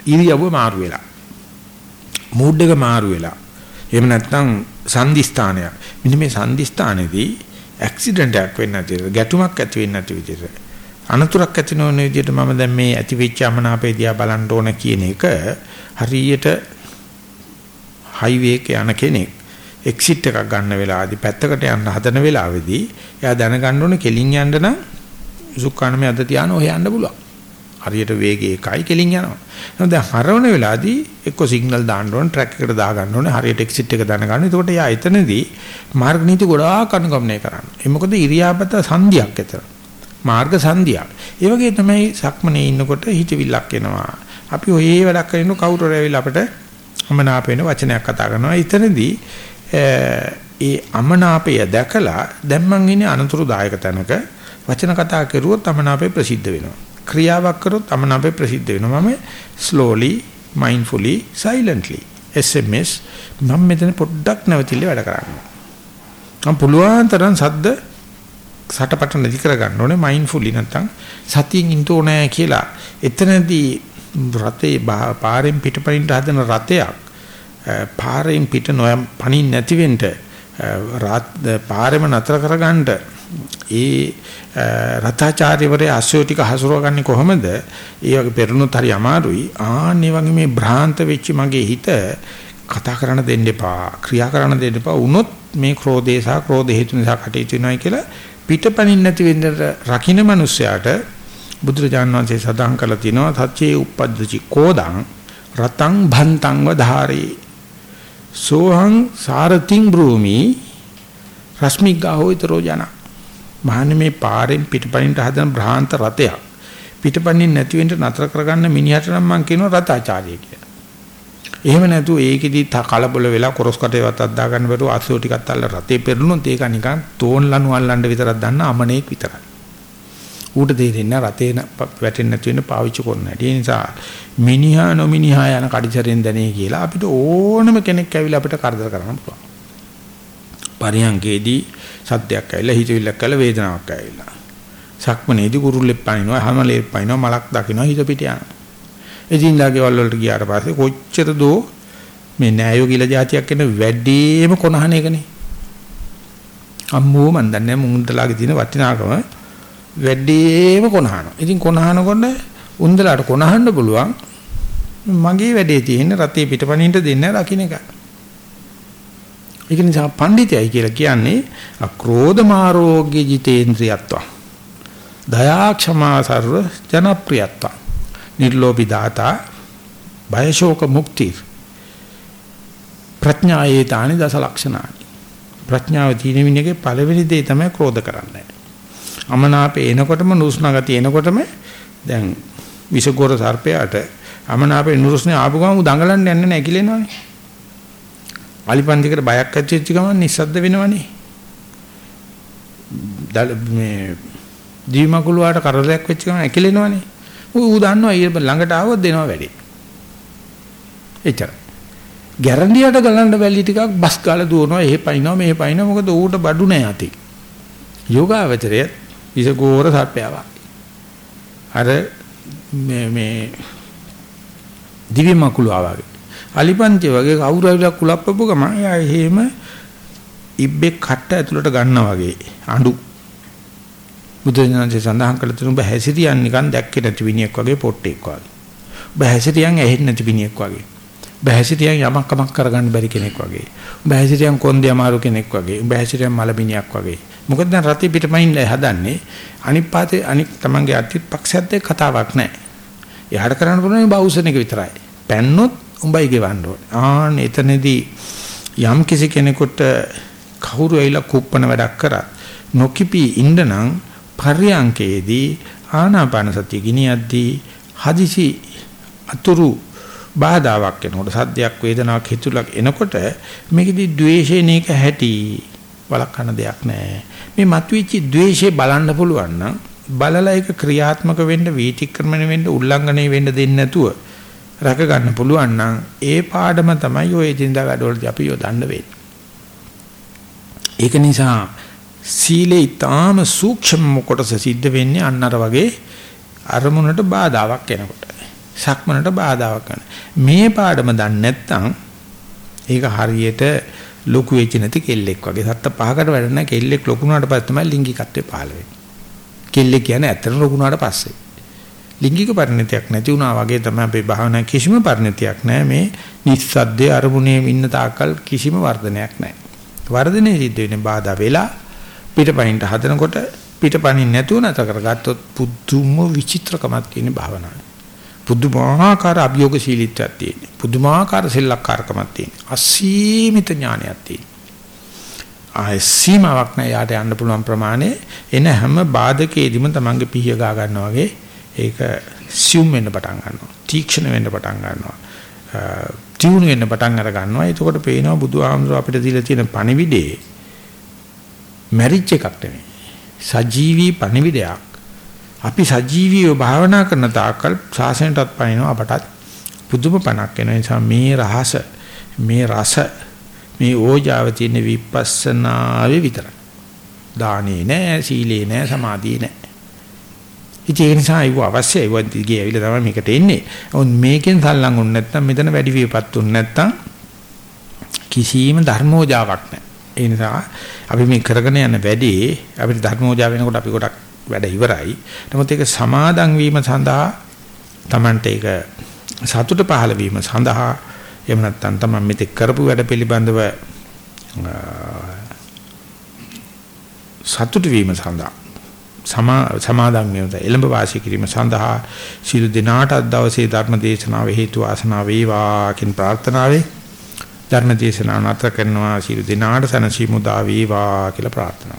ඉරියව්ව මාරු වෙලා මූඩ් එක මාරු වෙලා. එහෙම නැත්නම් සංදිස්ථානයක්. මෙන්න මේ සංදිස්ථානයේදී ඇක්සිඩන්ට් එකක් වෙන්නේ නැති විදිහට ගැටුමක් ඇති වෙන්නේ නැති විදිහට අනතුරක් ඇති නොවන විදිහට මම දැන් මේ ඇති වෙච්ච අමනාපේ දිහා බලන්න ඕන කියන එක හරියට හයිවේ එක යන කෙනෙක් එක්සිට් එකක් ගන්න වෙලාවදී පැත්තකට යන්න හදන වෙලාවේදී එයා දැනගන්න ඕනේ කෙලින් යන්න නම් සුක්කානමේ අද තියාන ඔය යන්න පුළුවන්. හරියට වේගය එකයි කෙලින් යනවා. එහෙනම් දැන් හරවන වෙලාවදී එක්ක සිග්නල් දාන්න ඕන ට්‍රැක් එකට දා ගන්න ඕනේ හරියට එක්සිට් එක දැනගන්න. එතකොට යා එතනදී මාර්ග නීති ගොඩාක් අනුගමනය කරන්න. ඒ මොකද ඉරියාපත සංධියක් ඇතර. මාර්ග සංධියක්. ඒ වගේ තමයි සක්මනේ ඉන්නකොට හිතවිල්ලක් එනවා. අපි ඔය වැඩක් කරන කවුරු රැවිලා අපිට අමනාප වෙන වචනයක් කතා කරනවා. එතනදී ඒ අමනාපය දැකලා දැන් මං ඉන්නේ අනතුරුදායක තැනක වචන කතා කරුවොත් අමනාපය ප්‍රසිද්ධ වෙනවා. ක්‍රියාවක් කරොත් අමනාපේ ප්‍රසිද්ධ වෙනවා. මම slowly mindfully silently sms මම මෙතන පොඩ්ඩක් නැවතිල්ල වැඩ කරන්නේ. මම පුළුවන් තරම් සද්ද සටපට නැති කර ගන්න ඕනේ. mindfully නැත්තම් සතියෙන් ඉන්න ඕනේ කියලා. එතනදී රතේ පාරෙන් පිටපයින් හදන රතයක් පාරෙන් පිට නොයම් පණින් නැති වෙන්න පාරෙම නතර කරගන්න ඒ රතාචාර්යවරයා අස්සෝ ටික හසුරවගන්නේ කොහොමද? ඒ වගේ පෙරුණොත් හරි අමාරුයි. ආන්නේ වගේ මේ භ්‍රාන්ත වෙච්ච මගේ හිත කතා කරන්න දෙන්න එපා. ක්‍රියා කරන්න දෙන්න එපා. උනොත් මේ ක්‍රෝධය සහ ක්‍රෝධ හේතු නිසා කටයුතු වෙනවයි කියලා පිටපණින් නැති වෙන්න රකින්න මිනිස්සයාට බුදුරජාණන් වහන්සේ සදාන් කළා තිනවා සත්‍යේ උපද්දචි කෝදං රතං භන්තං වධාරේ සෝහං සාරතිං බ්‍රූමි රශ්මික් ගාහෝිතරෝ ජන මහන්නේ මේ පාරෙන් පිටපණින්ට හදන භ්‍රාන්ත රතයක් පිටපණින් නැති වෙන්න නතර කරගන්න මිනිහට නම් මම කියනවා රතාචාර්ය කියලා. එහෙම නැතු ඒකෙදි කලබල වෙලා කොරස් කටේවත් අද්දා ගන්න බැරුව අසෝ ටිකක් අල්ල රතේ පෙරළුනොත් ඒක නිකන් තෝන් ලනු අල්ලන්න විතරක් දන්න අමනේක් විතරයි. ඌට තේරෙන්නේ රතේ වැටෙන්නේ නැති වෙන පාවිච්චි කරන හැටි. ඒ නිසා මිනිහා නොමිනිහා යන කඩිචරෙන් දැනේ කියලා අපිට ඕනම කෙනෙක් ඇවිල්ලා අපිට කරදර කරන්න පුළුවන්. පරියංගේදී සද්දයක් ඇවිල්ලා හිතවිල්ලක් ඇවිල්ලා වේදනාවක් ඇවිල්ලා. සක්මනේදී කුරුල්ලෙක් පනිනවා, හැමලෙක් පනිනවා, මලක් දකින්නවා, හිත පිට යනවා. එදින්ලා ගෙවල් වලට ගියාට පස්සේ කොච්චර දෝ මේ නෑයෝ කියලා જાතියක් එන වැඩිම කොනහන එකනේ. අම්මෝ මන් දන්නේ මුන්දලාගේ තියෙන වටිනාකම වැඩිම කොනහන. ඉතින් කොනහනකොට උන්දලාට කොනහන්න පුළුවන් මගේ වැඩේ තියෙන රතේ පිටපණින්ට දෙන්න රකින්න එක. ඒක නිසා පඬිතයයි කියලා කියන්නේ අක්‍රෝධ මාරෝග්‍ය ජිතේන්ද්‍රියත්ව. දයා ක්ෂමා සර්ව ජනප්‍රියත්ව. නිර්ලෝභී දාතා බයශෝක මුක්ති ප්‍රඥායේ තානි දස ලක්ෂණානි ප්‍රඥාව තියෙන මිනිහගේ පළවෙනි දේ තමයි ක්‍රෝධ කරන්නේ අමනාපේ එනකොටම නුස්නා ගතිය එනකොටම දැන් විසගෝර සර්පයාට අමනාපේ නුරුස්නේ ආපු ගමන් දඟලන්න යන්නේ නැහැ කිලෙනවනේ අලිපන්දිකට බයක් ඇති වෙච්ච ගමන් නිස්සද්ද වෙනවනේ මේ දීමකුලුවාට කරදරයක් වෙච්ච ගමන් ඇකිලෙනවනේ ඌ දන්නවා ඊට ළඟට ආවොත් දෙනවා වැඩි. එච්චර. ගැරන්ඩියට ගලන්න බැලි ටිකක් බස් ගාලා දුවනවා එහෙ පයින්නවා මෙහෙ පයින්නවා මොකද ඌට බඩු නැහැ අතේ. යෝගාවචරය විසගෝර සර්පයාවක්. අර මේ මේ දිවි මකුළු ආවාගේ. අලිපන්ති වගේ කවුරු හරි කුලප්පපු ගම එයා එහෙම ඉබ්බෙක් කට්ට ඇතුළට ගන්නවා වගේ අඬු බුදුරජාණන්සේ සඳහන් කළ තුන ඔබ හැසිරියන් නිකන් දැක්කේ නැති විනියක් වගේ පොට්ටෙක් වගේ. ඔබ හැසිරියන් ඇහෙන්නේ නැති විනියක් වගේ. ඔබ හැසිරියන් යමක් කමක් කරගන්න බැරි කෙනෙක් වගේ. ඔබ හැසිරියන් කොන්දේ අමාරු කෙනෙක් වගේ. ඔබ හැසිරියන් මලබිනියක් වගේ. මොකද දැන් රති පිටමයින් හදන්නේ අනිත් පාතේ අනිත් තමන්ගේ අතිත් පක්ෂයත් එක්ක කතාවක් නැහැ. එයාට කරන්න පුළුවන් බෞසන එක විතරයි. පැන්නොත් උඹයි ගෙවන්න ඕනේ. ආන් එතනදී යම් කිසි කෙනෙකුට කවුරු ඇවිල්ලා කුප්පන වැඩක් කරා නොකිපී ඉන්නනම් පර්යංකයේදී ආනාපාන සතිය ගිනියද්දී හදිසි අතුරු බාධාවක් එනකොට සද්දයක් වේදනාවක් හිතුලක් එනකොට මේකෙදී द्वේෂයෙන් එක හැටි වළක්වන්න දෙයක් නැහැ. මේ මතුවෙච්ච द्वේෂේ බලන්න පුළුවන් නම් බලලා ඒක ක්‍රියාත්මක වෙන්න වීතික්‍රමණය වෙන්න උල්ලංඝනය වෙන්න දෙන්නේ නැතුව රැක ගන්න පුළුවන් නම් ඒ පාඩම තමයි ඔය එදිනදා වැඩවලදී අපි යොදන්න වෙන්නේ ඒක නිසා සීලේ ඊටාම සූක්ෂම කොටස සිද්ධ වෙන්නේ අන්න අර වගේ අරමුණට බාධාවක් එනකොට. සක්මනට බාධාවක් කරන. මේ පාඩම දන්නේ නැත්නම් ඒක හරියට ලොකු වෙච්ච නැති කෙල්ලෙක් වගේ. සත්ත පහකට වැඩ නැහැ කෙල්ලෙක් ලොකු වුණාට පස්සේ තමයි ලිංගිකත්වය පහළ වෙන්නේ. කෙල්ලෙක් කියන්නේ ඇත්තටම ලොකු වුණාට පස්සේ. ලිංගික පරිණතියක් නැති වුණා වගේ තමයි අපේ භාවනා කිසිම පරිණතියක් නැහැ මේ නිස්සද්දේ අරමුණේ ඉන්න තාක්කල් කිසිම වර්ධනයක් නැහැ. වර්ධනයේ සිද්ධ වෙන්නේ බාධා වෙලා පිටපයින්ට හදනකොට පිටපණින් නැතුව නැත කරගත්තොත් පුදුම විචිත්‍රකමක් තියෙන භාවනාවක්. පුදුමාකාර අභියෝගශීලීත්වයක් තියෙන. පුදුමාකාර සෙල්ලක්කාරකමක් තියෙන. අසීමිත ඥානයක් තියෙන. ආය සීමාවක් නැහැ යාට යන්න පුළුවන් ප්‍රමාණය එන හැම බාධකයේදීම තමන්ගේ පිහිය ගා ගන්නවා වගේ ඒක සියුම් වෙන්න පටන් ගන්නවා. තීක්ෂණ වෙන්න පටන් ගන්නවා. ටියුන් වෙන්න පටන් අර ගන්නවා. එතකොට පේනවා බුදුහාමුදුර අපිට දීලා තියෙන පණිවිඩේ මැරිච් එකක් නෙමෙයි. සජීවී පණිවිඩයක්. අපි සජීවීව භාවනා කරන තාක්කල් සාසනයටත් පනිනවා අපටත් පුදුම පණක් වෙන නිසා මේ රහස මේ රස මේ ඕජාව තියෙන විපස්සනාවේ විතරයි. දානේ නෑ සීලේ නෑ සමාධියේ නෑ. ඉතින් ඒ නිසා ඒව අවශ්‍යයි. ඒව දිගේ ඇවිල්ලා තමයි මේකට එන්නේ. ඔව් මේකෙන් සල්ලං වුනේ නැත්නම් මෙතන වැඩි විපත් වුනේ නැත්නම් කිසිම ධර්මෝජාවක් නෑ. ඒ නිසා අපි මේ කරගෙන යන වැඩේ අපිට ධර්මෝජා වෙනකොට අපි කොටක් වැඩ ඉවරයි. නමුත් ඒක සමාදන් වීම සඳහා Tamante ඒක සතුට පහළ වීම සඳහා එහෙම නැත්නම් තමයි මෙතෙක් කරපු වැඩ පිළිබඳව සතුට වීම සඳහා සමා සමාදන් වීම එළඹ වාසය කිරීම සඳහා සියලු දිනාට අද දවසේ ධර්ම දේශනාව හේතු ආසනාව වේවා කියන ප්‍රාර්ථනාවෙන් ධර්ම දේශනාව නැත කරනවා. සියලු දෙනාට සනසීමු දා වේවා කියලා ප්‍රාර්ථනා